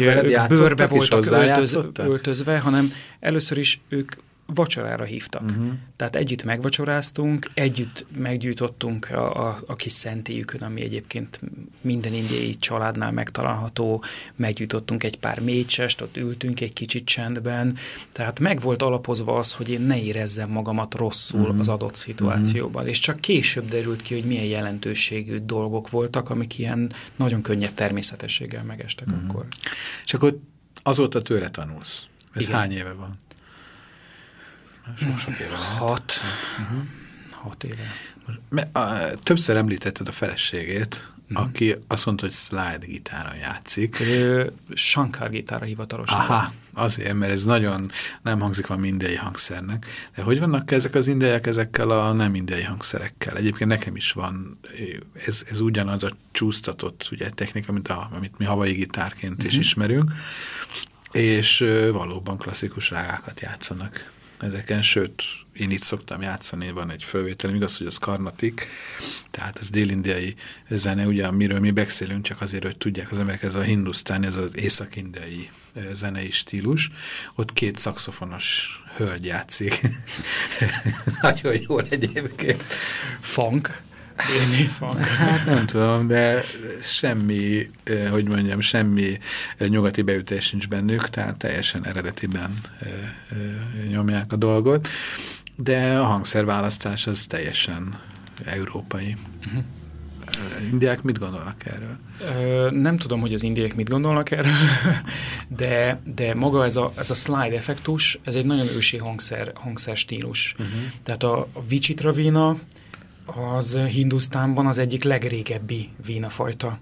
bőrbe voltak öltöz, öltözve, hanem először is ők vacsorára hívtak. Uh-huh. Tehát együtt megvacsoráztunk, együtt meggyújtottunk a, a, a kis szentélyükön, ami egyébként minden indiai családnál megtalálható, meggyújtottunk egy pár mécsest, ott ültünk egy kicsit csendben, tehát meg volt alapozva az, hogy én ne érezzem magamat rosszul uh-huh. az adott szituációban, uh-huh. és csak később derült ki, hogy milyen jelentőségű dolgok voltak, amik ilyen nagyon könnyed természetességgel megestek uh-huh. akkor. És akkor azóta tőle tanulsz. Ez Igen. hány éve van? Éve. Hat. Uh-huh. Hat éve. Most, a, többször említetted a feleségét, uh-huh. aki azt mondta, hogy slide gitáron játszik. Ő Shankar gitára hivatalos. Aha, azért, mert ez nagyon nem hangzik van mindei hangszernek. De hogy vannak ezek az indiaiak ezekkel a nem indiai hangszerekkel? Egyébként nekem is van, ez, ez ugyanaz a csúsztatott ugye, technika, mint a, amit mi havai gitárként uh-huh. is mhm. ismerünk, és valóban klasszikus rágákat játszanak ezeken, sőt, én itt szoktam játszani, van egy fölvételem, igaz, hogy az karnatik, tehát ez dél-indiai zene, ugye, amiről mi beszélünk, csak azért, hogy tudják az emberek, ez a hindusztán, ez az észak-indiai zenei stílus, ott két szakszofonos hölgy játszik. (laughs) Nagyon jól egyébként. Funk. Hát nem tudom, de semmi, hogy mondjam, semmi nyugati beütés sincs bennük, tehát teljesen eredetiben nyomják a dolgot, de a hangszerválasztás az teljesen európai. Uh -huh. Indiák mit gondolnak erről? Ö, nem tudom, hogy az indiák mit gondolnak erről, (laughs) de, de maga ez a, ez a slide effektus, ez egy nagyon ősi hangszer, hangszer stílus. Uh -huh. Tehát a, a Vichitra Vina, az Hindusztánban az egyik legrégebbi vínafajta.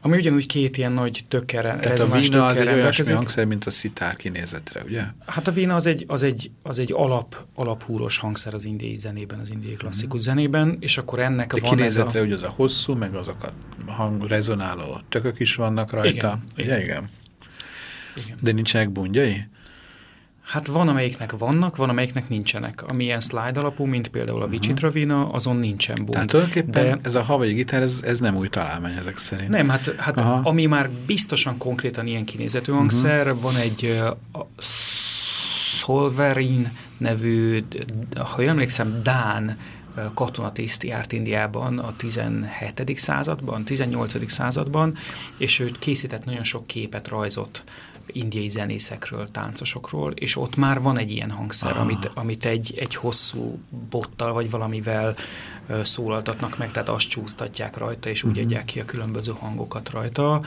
Ami ugyanúgy két ilyen nagy tökkel Tehát a vína az egy olyasmi hangszer, mint a szitár kinézetre, ugye? Hát a vína az egy, az egy, az egy alap, alaphúros hangszer az indiai zenében, az indiai klasszikus mm. zenében, és akkor ennek De van kinézetre ez a... ugye az a hosszú, meg azok a hang rezonáló tökök is vannak rajta. Igen. Ugye? Igen. igen. igen. De nincsenek bungyai? Hát van, amelyiknek vannak, van, amelyiknek nincsenek. Ami ilyen slide alapú, mint például a uh-huh. Vicitravina, azon nincsen bund. Tehát tulajdonképpen de... ez a havai gitár, ez, ez nem új találmány ezek szerint. Nem, hát, hát ami már biztosan konkrétan ilyen kinézetű hangszer, uh-huh. van egy uh, Solverin nevű, ha jól emlékszem, Dán katonatiszt járt Indiában a 17. században, 18. században, és ő készített nagyon sok képet, rajzot indiai zenészekről, táncosokról, és ott már van egy ilyen hangszer, amit, amit egy, egy hosszú bottal vagy valamivel szólaltatnak meg, tehát azt csúsztatják rajta, és úgy uh-huh. adják ki a különböző hangokat rajta,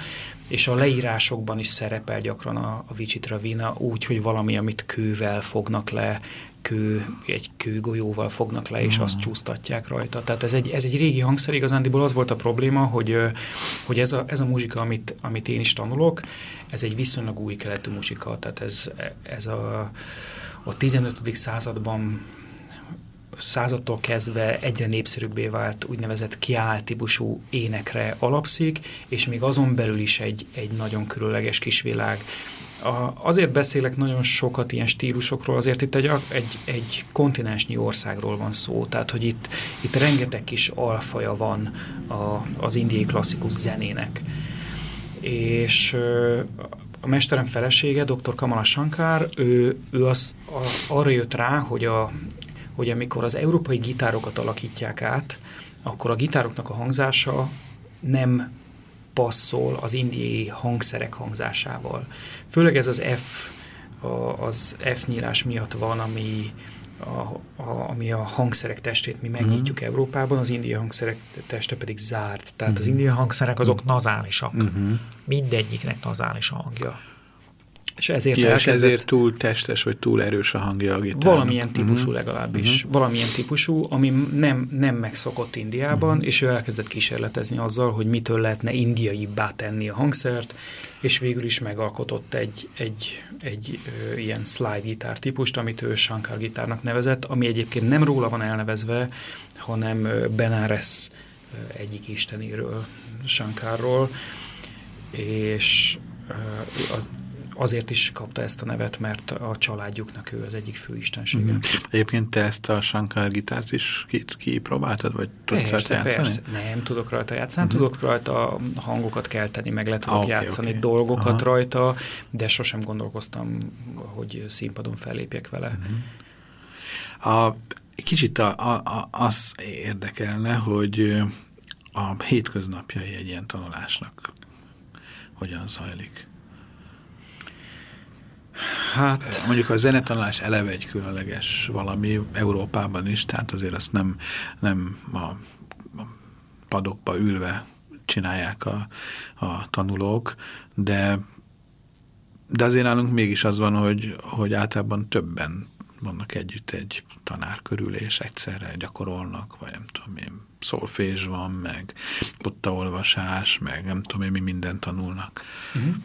és a leírásokban is szerepel gyakran a, a Vichitra Vina úgy, hogy valami, amit kővel fognak le, kő, egy kőgolyóval fognak le, és azt csúsztatják rajta. Tehát ez egy, ez egy régi hangszer, igazándiból az volt a probléma, hogy hogy ez a, ez a muzsika, amit, amit én is tanulok, ez egy viszonylag új keletű muzsika, tehát ez, ez a, a 15. században századtól kezdve egyre népszerűbbé vált úgynevezett kiáll énekre alapszik, és még azon belül is egy, egy nagyon különleges kisvilág. A, azért beszélek nagyon sokat ilyen stílusokról, azért itt egy, egy, egy kontinensnyi országról van szó, tehát hogy itt, itt rengeteg kis alfaja van a, az indiai klasszikus zenének. És a mesterem felesége, dr. Kamala Shankar, ő, ő az, a, arra jött rá, hogy, a, hogy amikor az európai gitárokat alakítják át, akkor a gitároknak a hangzása nem passzol az indiai hangszerek hangzásával. Főleg ez az F, a, az F nyílás miatt van, ami a, a, ami a hangszerek testét mi megnyitjuk uh-huh. Európában, az indiai hangszerek teste pedig zárt. Tehát uh-huh. az indiai hangszerek azok uh-huh. nazálisak. Uh-huh. Mindegyiknek nazális a hangja. És ezért, ja, és ezért túl testes, vagy túl erős a hangja a gitárnak. Valamilyen típusú uh-huh. legalábbis. Uh-huh. Valamilyen típusú, ami nem, nem megszokott Indiában, uh-huh. és ő elkezdett kísérletezni azzal, hogy mitől lehetne indiaibbá tenni a hangszert, és végül is megalkotott egy, egy, egy ö, ilyen slide gitár típust, amit ő Shankar gitárnak nevezett, ami egyébként nem róla van elnevezve, hanem Benares egyik istenéről, Shankarról, és a, azért is kapta ezt a nevet, mert a családjuknak ő az egyik főistensége. Mm. Egyébként te ezt a Shankar gitárt is kipróbáltad, ki vagy tudsz persze, játszani? Persze. Nem tudok rajta játszani, mm. tudok rajta hangokat kelteni, meg le tudok ah, okay, játszani okay. dolgokat Aha. rajta, de sosem gondolkoztam, hogy színpadon fellépjek vele. Mm. A, kicsit a, a, a, az érdekelne, hogy a hétköznapjai egy ilyen tanulásnak hogyan zajlik? Hát mondjuk a zenetanulás eleve egy különleges valami Európában is, tehát azért azt nem, nem a, a padokba ülve csinálják a, a tanulók, de, de azért nálunk mégis az van, hogy, hogy általában többen vannak együtt egy tanár körül, és egyszerre gyakorolnak, vagy nem tudom én, szolfés van, meg olvasás, meg nem tudom én, mi mindent tanulnak. Uh mhm. -huh.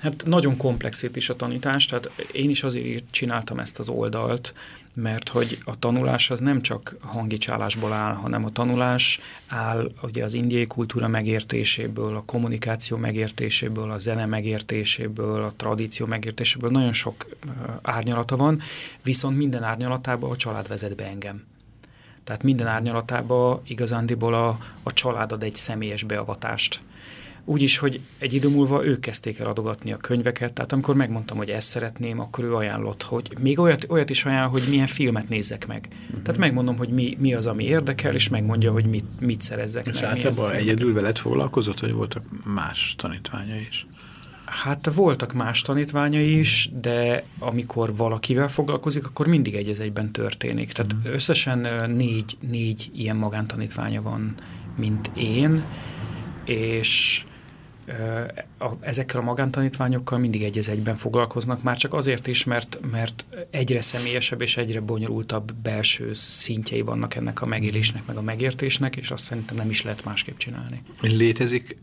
Hát nagyon komplexét is a tanítás, tehát én is azért csináltam ezt az oldalt, mert hogy a tanulás az nem csak hangicsálásból áll, hanem a tanulás áll ugye az indiai kultúra megértéséből, a kommunikáció megértéséből, a zene megértéséből, a tradíció megértéséből, nagyon sok árnyalata van, viszont minden árnyalatába a család vezet be engem. Tehát minden árnyalatába igazándiból a, a család ad egy személyes beavatást úgy is, hogy egy idő múlva ők kezdték el adogatni a könyveket, tehát amikor megmondtam, hogy ezt szeretném, akkor ő ajánlott, hogy még olyat, olyat is ajánl, hogy milyen filmet nézzek meg. Uh-huh. Tehát megmondom, hogy mi, mi az, ami érdekel, és megmondja, hogy mit, mit szerezzek és meg. És általában egyedül veled foglalkozott, vagy voltak más tanítványa is? Hát voltak más tanítványai is, de amikor valakivel foglalkozik, akkor mindig egy egyben történik. Tehát uh-huh. összesen négy, négy ilyen magántanítványa van, mint én, és ezekkel a magántanítványokkal mindig egy egyben foglalkoznak, már csak azért is, mert, mert egyre személyesebb és egyre bonyolultabb belső szintjei vannak ennek a megélésnek, meg a megértésnek, és azt szerintem nem is lehet másképp csinálni. Létezik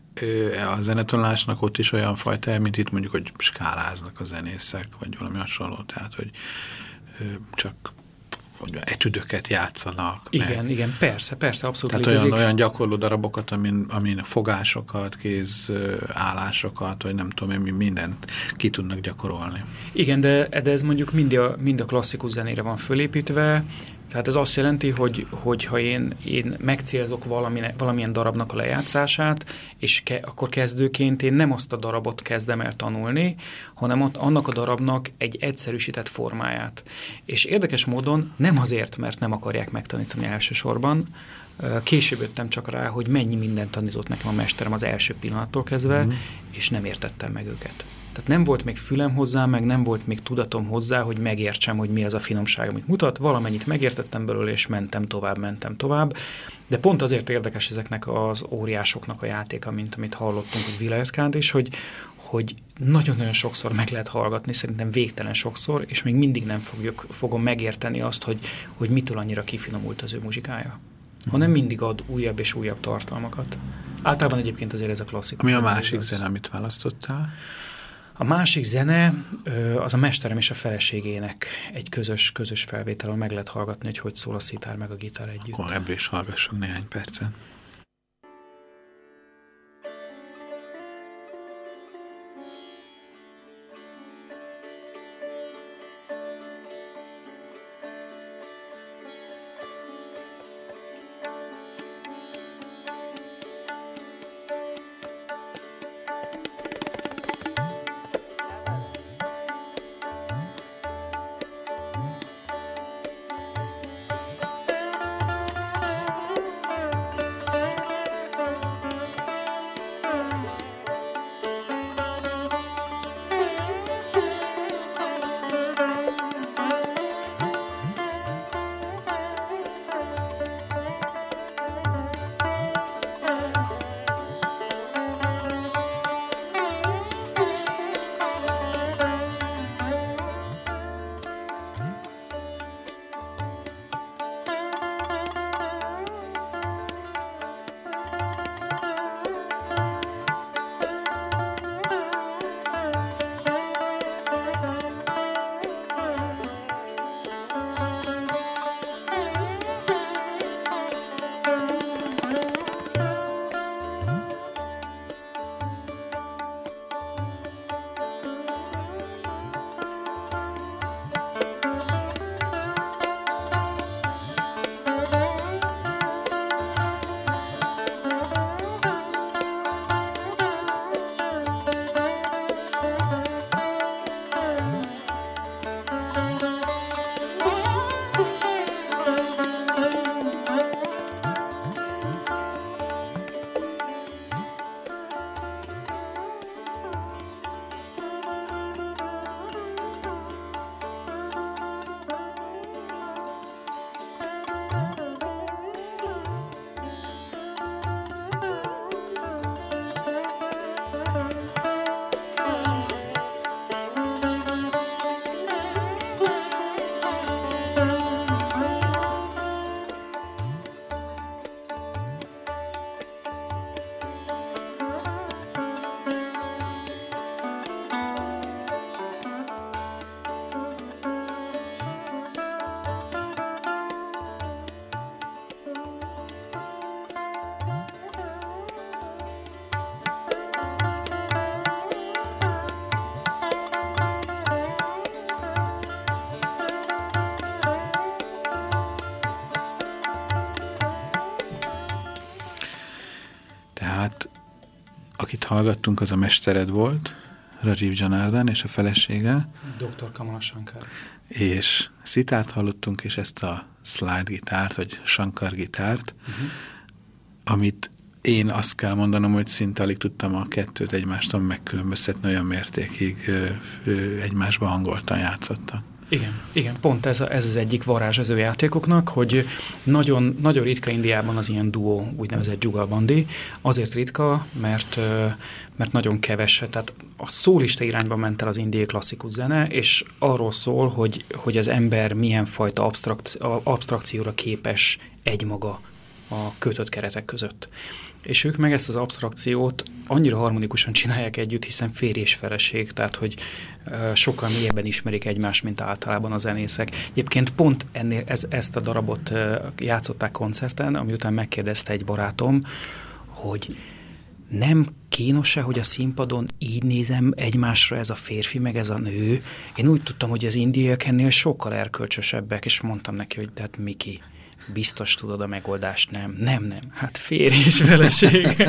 a zenetanulásnak ott is olyan fajta, mint itt mondjuk, hogy skáláznak a zenészek, vagy valami hasonló, tehát, hogy csak etüdöket játszanak. Igen, meg. igen, persze, persze, abszolút Tehát létezik. olyan, olyan gyakorló darabokat, amin, amin fogásokat, kézállásokat, vagy nem tudom én, mindent ki tudnak gyakorolni. Igen, de, de ez mondjuk mind a, mind a klasszikus zenére van fölépítve, tehát ez azt jelenti, hogy, hogy ha én, én megcélzok valamine, valamilyen darabnak a lejátszását, és ke, akkor kezdőként én nem azt a darabot kezdem el tanulni, hanem ott, annak a darabnak egy egyszerűsített formáját. És érdekes módon nem azért, mert nem akarják megtanítani elsősorban, Később jöttem csak rá, hogy mennyi mindent tanított nekem a mesterem az első pillanattól kezdve, mm. és nem értettem meg őket. Tehát nem volt még fülem hozzá, meg nem volt még tudatom hozzá, hogy megértsem, hogy mi az a finomság, amit mutat. Valamennyit megértettem belőle, és mentem tovább, mentem tovább. De pont azért érdekes ezeknek az óriásoknak a játéka, mint amit hallottunk, hogy Vilajötkánt is, hogy, hogy nagyon-nagyon sokszor meg lehet hallgatni, szerintem végtelen sokszor, és még mindig nem fogjuk, fogom megérteni azt, hogy, hogy mitől annyira kifinomult az ő muzsikája. hanem mindig ad újabb és újabb tartalmakat. Általában egyébként azért ez a klasszikus. Mi a másik zene, amit választottál? A másik zene az a mesterem és a feleségének egy közös, közös felvétel, meg lehet hallgatni, hogy hogy szól a szitár meg a gitár együtt. Akkor ebből is hallgassunk néhány percet. Hallgattunk, az a mestered volt, Rajiv Janardan és a felesége. Dr. Kamala Shankar. És szitát hallottunk, és ezt a slide gitárt, vagy Shankar gitárt, uh -huh. amit én azt kell mondanom, hogy szinte alig tudtam a kettőt egymástól megkülönböztetni, olyan mértékig ö, ö, egymásba hangoltan játszottak. Igen, igen, pont ez, a, ez az egyik varázs az ő játékoknak, hogy nagyon, nagyon ritka Indiában az ilyen duó, úgynevezett jugalbandi. Azért ritka, mert, mert nagyon keves, tehát a szólista irányba ment el az indiai klasszikus zene, és arról szól, hogy, hogy az ember milyen fajta abstrakci, abstrakcióra képes egymaga a kötött keretek között. És ők meg ezt az abstrakciót annyira harmonikusan csinálják együtt, hiszen férj és feleség, tehát hogy sokkal mélyebben ismerik egymást, mint általában a zenészek. Egyébként pont ennél ez, ezt a darabot játszották koncerten, ami után megkérdezte egy barátom, hogy nem kínos-e, hogy a színpadon így nézem egymásra ez a férfi, meg ez a nő? Én úgy tudtam, hogy az indiaiak ennél sokkal erkölcsösebbek, és mondtam neki, hogy tehát Miki, biztos tudod a megoldást, nem, nem, nem, hát férj és feleség. (laughs)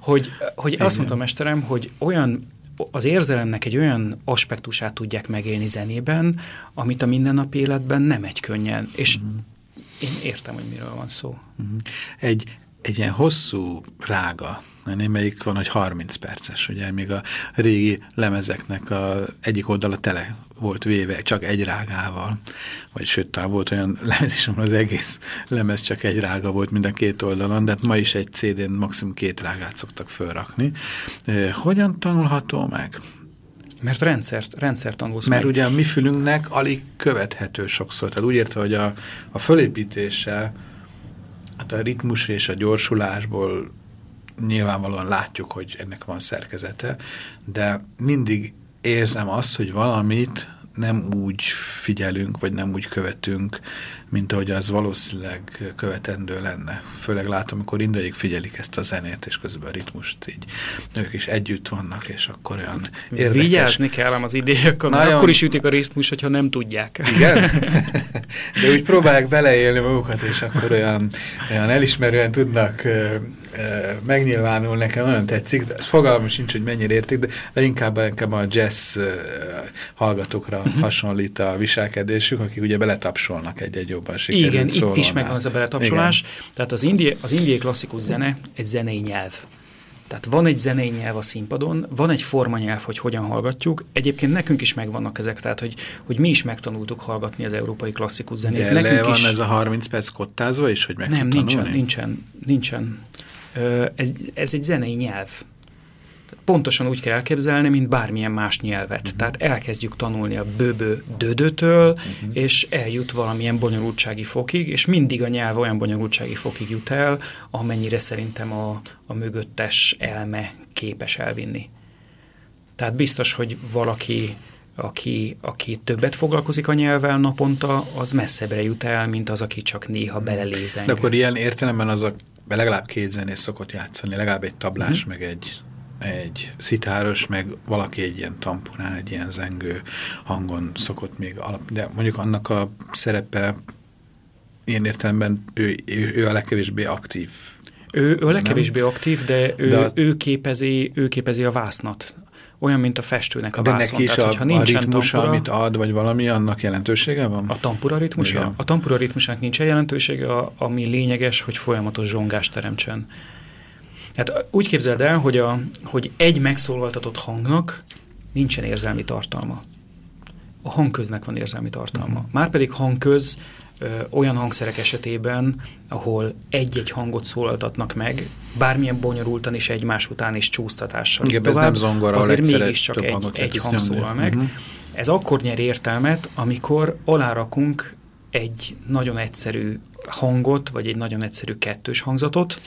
hogy hogy azt mondta a mesterem, hogy olyan az érzelemnek egy olyan aspektusát tudják megélni zenében, amit a mindennapi életben nem egy könnyen. És uh-huh. én értem, hogy miről van szó. Uh-huh. Egy, egy ilyen hosszú rága, némelyik van, hogy 30 perces, ugye, még a régi lemezeknek a egyik oldala tele volt véve csak egy rágával, vagy sőt, talán volt olyan (laughs) lemez is, az egész lemez csak egy rága volt mind a két oldalon, de hát ma is egy CD-n maximum két rágát szoktak fölrakni. Hogyan tanulható meg? Mert rendszert, rendszert tanulsz Mert meg. ugye a mi fülünknek alig követhető sokszor. Tehát úgy értve, hogy a, a fölépítése hát a ritmus és a gyorsulásból nyilvánvalóan látjuk, hogy ennek van szerkezete, de mindig érzem azt, hogy valamit nem úgy figyelünk, vagy nem úgy követünk, mint ahogy az valószínűleg követendő lenne. Főleg látom, amikor indaig figyelik ezt a zenét, és közben a ritmust így ők is együtt vannak, és akkor olyan érdekes. Vigyázni kell az idéjakon, Nagyon... akkor is ütik a ritmus, hogyha nem tudják. Igen? (laughs) De úgy próbálják beleélni magukat, és akkor olyan, olyan elismerően tudnak megnyilvánul, nekem nagyon tetszik, de fogalmam sincs, hogy mennyire értik, de, de inkább, inkább a jazz hallgatókra uh mhm. -huh. hasonlít a viselkedésük, akik ugye beletapsolnak egy-egy jobban sikerült Igen, itt is megvan ez a beletapsolás. Igen. Tehát az, indi az indiai klasszikus zene egy zenei nyelv. Tehát van egy zenei nyelv a színpadon, van egy formanyelv, hogy hogyan hallgatjuk. Egyébként nekünk is megvannak ezek, tehát hogy, hogy mi is megtanultuk hallgatni az európai klasszikus zenét. De nekünk le van is... ez a 30 perc kottázva is, hogy meg Nem, nincsen, nincsen, nincsen ez, ez egy zenei nyelv. Pontosan úgy kell elképzelni, mint bármilyen más nyelvet. Uh-huh. Tehát elkezdjük tanulni a bőbő dödötől, uh-huh. és eljut valamilyen bonyolultsági fokig, és mindig a nyelv olyan bonyolultsági fokig jut el, amennyire szerintem a, a mögöttes elme képes elvinni. Tehát biztos, hogy valaki aki, aki többet foglalkozik a nyelvvel naponta, az messzebbre jut el, mint az, aki csak néha belelézeng. De akkor ilyen értelemben az a legalább két zenész szokott játszani, legalább egy tablás, mm. meg egy, egy szitáros, meg valaki egy ilyen tamponán, egy ilyen zengő hangon szokott még alap, de mondjuk annak a szerepe ilyen értelemben ő, ő, ő a legkevésbé aktív. Ő, ő a legkevésbé aktív, de ő, de a... ő, képezi, ő képezi a vásznat olyan, mint a festőnek a De vászon. neki is Tehát, a, a ritmusa, tampura, amit ad, vagy valami, annak jelentősége van? A tampura ritmusa? Igen. A tampura ritmusának nincsen jelentősége, ami lényeges, hogy folyamatos zsongást teremtsen. Hát úgy képzeld el, hogy, a, hogy egy megszólaltatott hangnak nincsen érzelmi tartalma. A hangköznek van érzelmi tartalma. Uh mhm. -huh. Márpedig hangköz olyan hangszerek esetében, ahol egy-egy hangot szólaltatnak meg, bármilyen bonyolultan is egymás után is csúsztatással. Igen, tovább, ez nem zongora, azért mégiscsak egy, egy hang szólal meg. Uh mhm. -huh. Ez akkor nyer értelmet, amikor alárakunk egy nagyon egyszerű hangot, vagy egy nagyon egyszerű kettős hangzatot,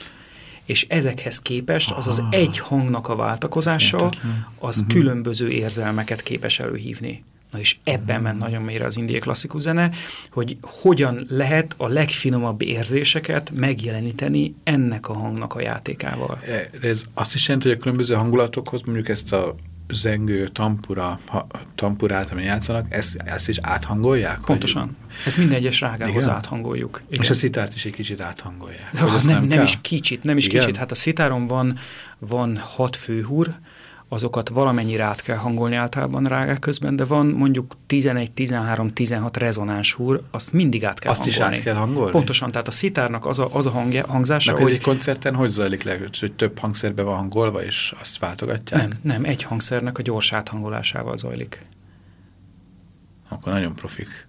és ezekhez képest az az egy hangnak a váltakozása, az uh -huh. különböző érzelmeket képes előhívni. Na és ebben ment nagyon mélyre az indiai klasszikus zene, hogy hogyan lehet a legfinomabb érzéseket megjeleníteni ennek a hangnak a játékával. E, ez azt is jelenti, hogy a különböző hangulatokhoz mondjuk ezt a zengő, tampura, ha, tampurát, ami játszanak, ezt, ezt is áthangolják? Pontosan. Vagy? Ezt minden egyes rágához Igen? áthangoljuk. Igen. És a szitárt is egy kicsit áthangolják. Ja, nem, nem, nem is kicsit, nem is Igen? kicsit. Hát a szitáron van, van hat főhúr, azokat valamennyire át kell hangolni általában rágák közben, de van mondjuk 11, 13, 16 rezonáns húr, azt mindig át kell azt hangolni. Azt is át kell hangolni? Pontosan, tehát a szitárnak az a, az a hangja, hangzása, hogy... egy koncerten hogy zajlik le, hogy több hangszerbe van hangolva, és azt váltogatják? Nem, nem, egy hangszernek a gyors áthangolásával zajlik. Akkor nagyon profik.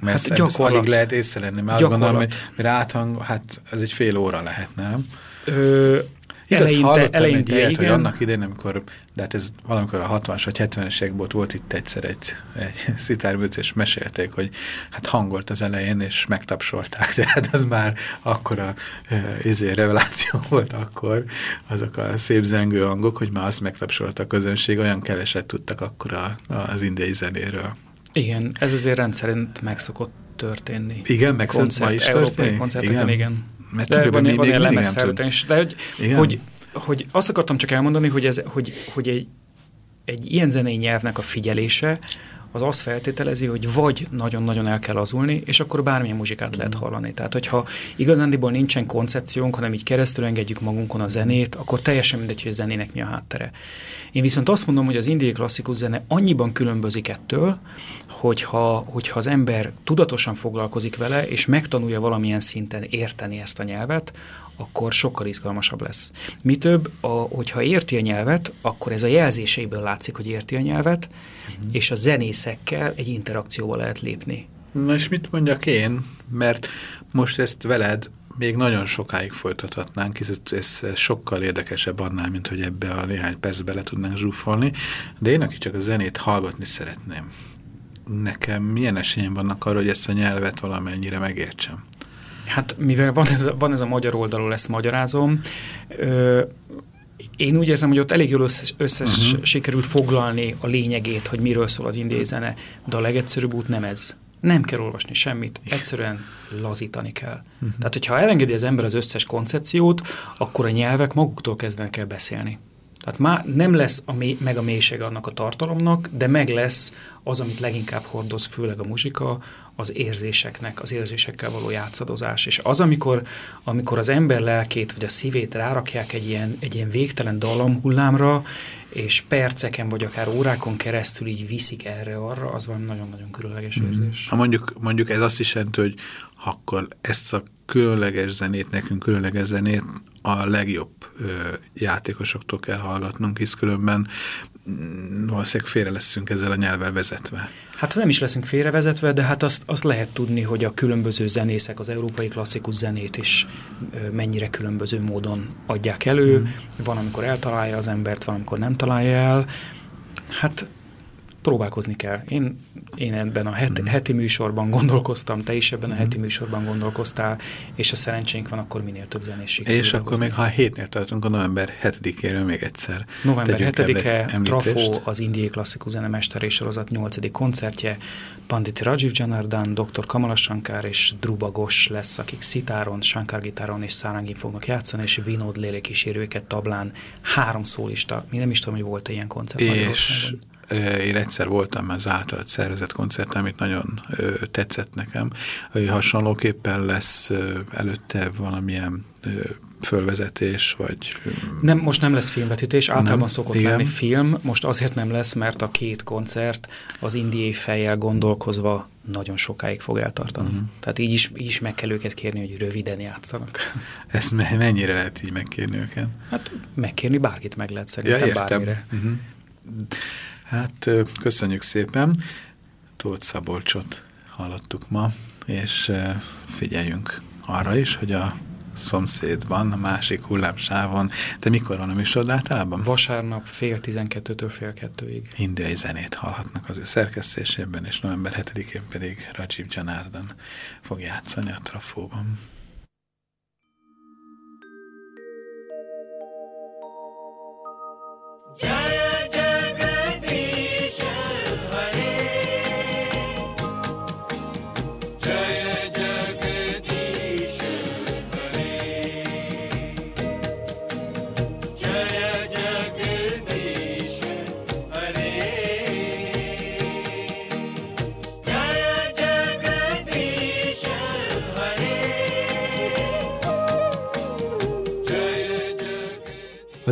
Mert hát gyakorlat. alig lehet észrevenni, mert azt gondolom, hogy mire áthang, hát ez egy fél óra lehet, nem? Ö, eleinte, eleinte, ilyet, igen. hogy annak idején, amikor, de hát ez valamikor a 60-as vagy 70-es években volt itt egyszer egy, egy (laughs) szitárbőc, és mesélték, hogy hát hangolt az elején, és megtapsolták, tehát az már akkora izé, reveláció (laughs) volt akkor, azok a szép zengő hangok, hogy már azt megtapsolta a közönség, olyan keveset tudtak akkor a, az indiai zenéről. Igen, ez azért rendszerint meg szokott történni. Igen, meg Koncert, ma is történik? koncerteken, igen. igen. Mert de van, van ilyen lemezfelvételés. De hogy, hogy, hogy azt akartam csak elmondani, hogy, ez, hogy, hogy egy, egy ilyen zenei nyelvnek a figyelése az azt feltételezi, hogy vagy nagyon-nagyon el kell azulni, és akkor bármilyen muzsikát lehet hallani. Tehát, hogyha igazándiból nincsen koncepciónk, hanem így keresztül engedjük magunkon a zenét, akkor teljesen mindegy, hogy a zenének mi a háttere. Én viszont azt mondom, hogy az indiai klasszikus zene annyiban különbözik ettől, hogyha, hogyha az ember tudatosan foglalkozik vele, és megtanulja valamilyen szinten érteni ezt a nyelvet, akkor sokkal izgalmasabb lesz. Mi több, a, hogyha érti a nyelvet, akkor ez a jelzéseiből látszik, hogy érti a nyelvet, uh-huh. és a zenészekkel egy interakcióba lehet lépni. Na és mit mondjak én? Mert most ezt veled még nagyon sokáig folytathatnánk, hisz ez, ez sokkal érdekesebb annál, mint hogy ebbe a néhány percbe le tudnánk zsúfolni, de én, aki csak a zenét hallgatni szeretném, nekem milyen esélyem vannak arra, hogy ezt a nyelvet valamennyire megértsem? Hát mivel van ez, van ez a magyar oldalról, ezt magyarázom, ö, én úgy érzem, hogy ott elég jól összes, összes uh-huh. sikerült foglalni a lényegét, hogy miről szól az indiai zene, de a legegyszerűbb út nem ez. Nem kell olvasni semmit, egyszerűen lazítani kell. Uh-huh. Tehát, hogyha elengedi az ember az összes koncepciót, akkor a nyelvek maguktól kezdenek el beszélni. Tehát már nem lesz a mély, meg a mélység annak a tartalomnak, de meg lesz az, amit leginkább hordoz, főleg a muzsika, az érzéseknek, az érzésekkel való játszadozás. És az, amikor, amikor az ember lelkét vagy a szívét rárakják egy ilyen, egy ilyen végtelen dallamhullámra, és perceken vagy akár órákon keresztül így viszik erre-arra, az van nagyon-nagyon különleges mm. érzés. Ha mondjuk, mondjuk ez azt is jelenti, hogy akkor ezt a különleges zenét, nekünk különleges zenét a legjobb ö, játékosoktól kell hallgatnunk, hisz különben valószínűleg félre leszünk ezzel a nyelvvel vezetve. Hát nem is leszünk félrevezetve, de hát azt, azt lehet tudni, hogy a különböző zenészek az európai klasszikus zenét is mennyire különböző módon adják elő. Mm. Van, amikor eltalálja az embert, van, amikor nem találja el. Hát próbálkozni kell. Én, én ebben a heti, mm. heti műsorban gondolkoztam, te is ebben a heti mm. műsorban gondolkoztál, és a szerencsénk van, akkor minél több zenés sikerül. És akkor még ha a hétnél tartunk, a november 7-éről még egyszer. November 7-e, Trafó, az indiai klasszikus zenemester és sorozat 8. koncertje, Pandit Rajiv Janardan, dr. Kamala Shankar és Druba Ghosh lesz, akik szitáron, Shankar gitáron és szárangin fognak játszani, és Vinod Lélek kísérőket tablán, három szólista. Mi nem is tudom, hogy volt -e ilyen koncert és én egyszer voltam az által szervezett koncert, amit nagyon tetszett nekem. Hasonlóképpen lesz előtte valamilyen fölvezetés, vagy... Nem, most nem lesz filmvetítés, általában nem, szokott igen. lenni film, most azért nem lesz, mert a két koncert az indiai fejjel gondolkozva nagyon sokáig fog eltartani. Uh-huh. Tehát így is, így is meg kell őket kérni, hogy röviden játszanak. (laughs) Ezt mennyire lehet így megkérni őket? Hát megkérni bárkit meg lehet szerintem ja, bármire. Uh-huh. Hát köszönjük szépen. Tóth Szabolcsot hallottuk ma, és figyeljünk arra is, hogy a szomszédban, a másik hullámsávon. De mikor van a műsor általában? Vasárnap fél tizenkettőtől fél kettőig. Indiai zenét hallhatnak az ő szerkesztésében, és november 7-én pedig Rajiv Janardan fog játszani a trafóban. Yeah!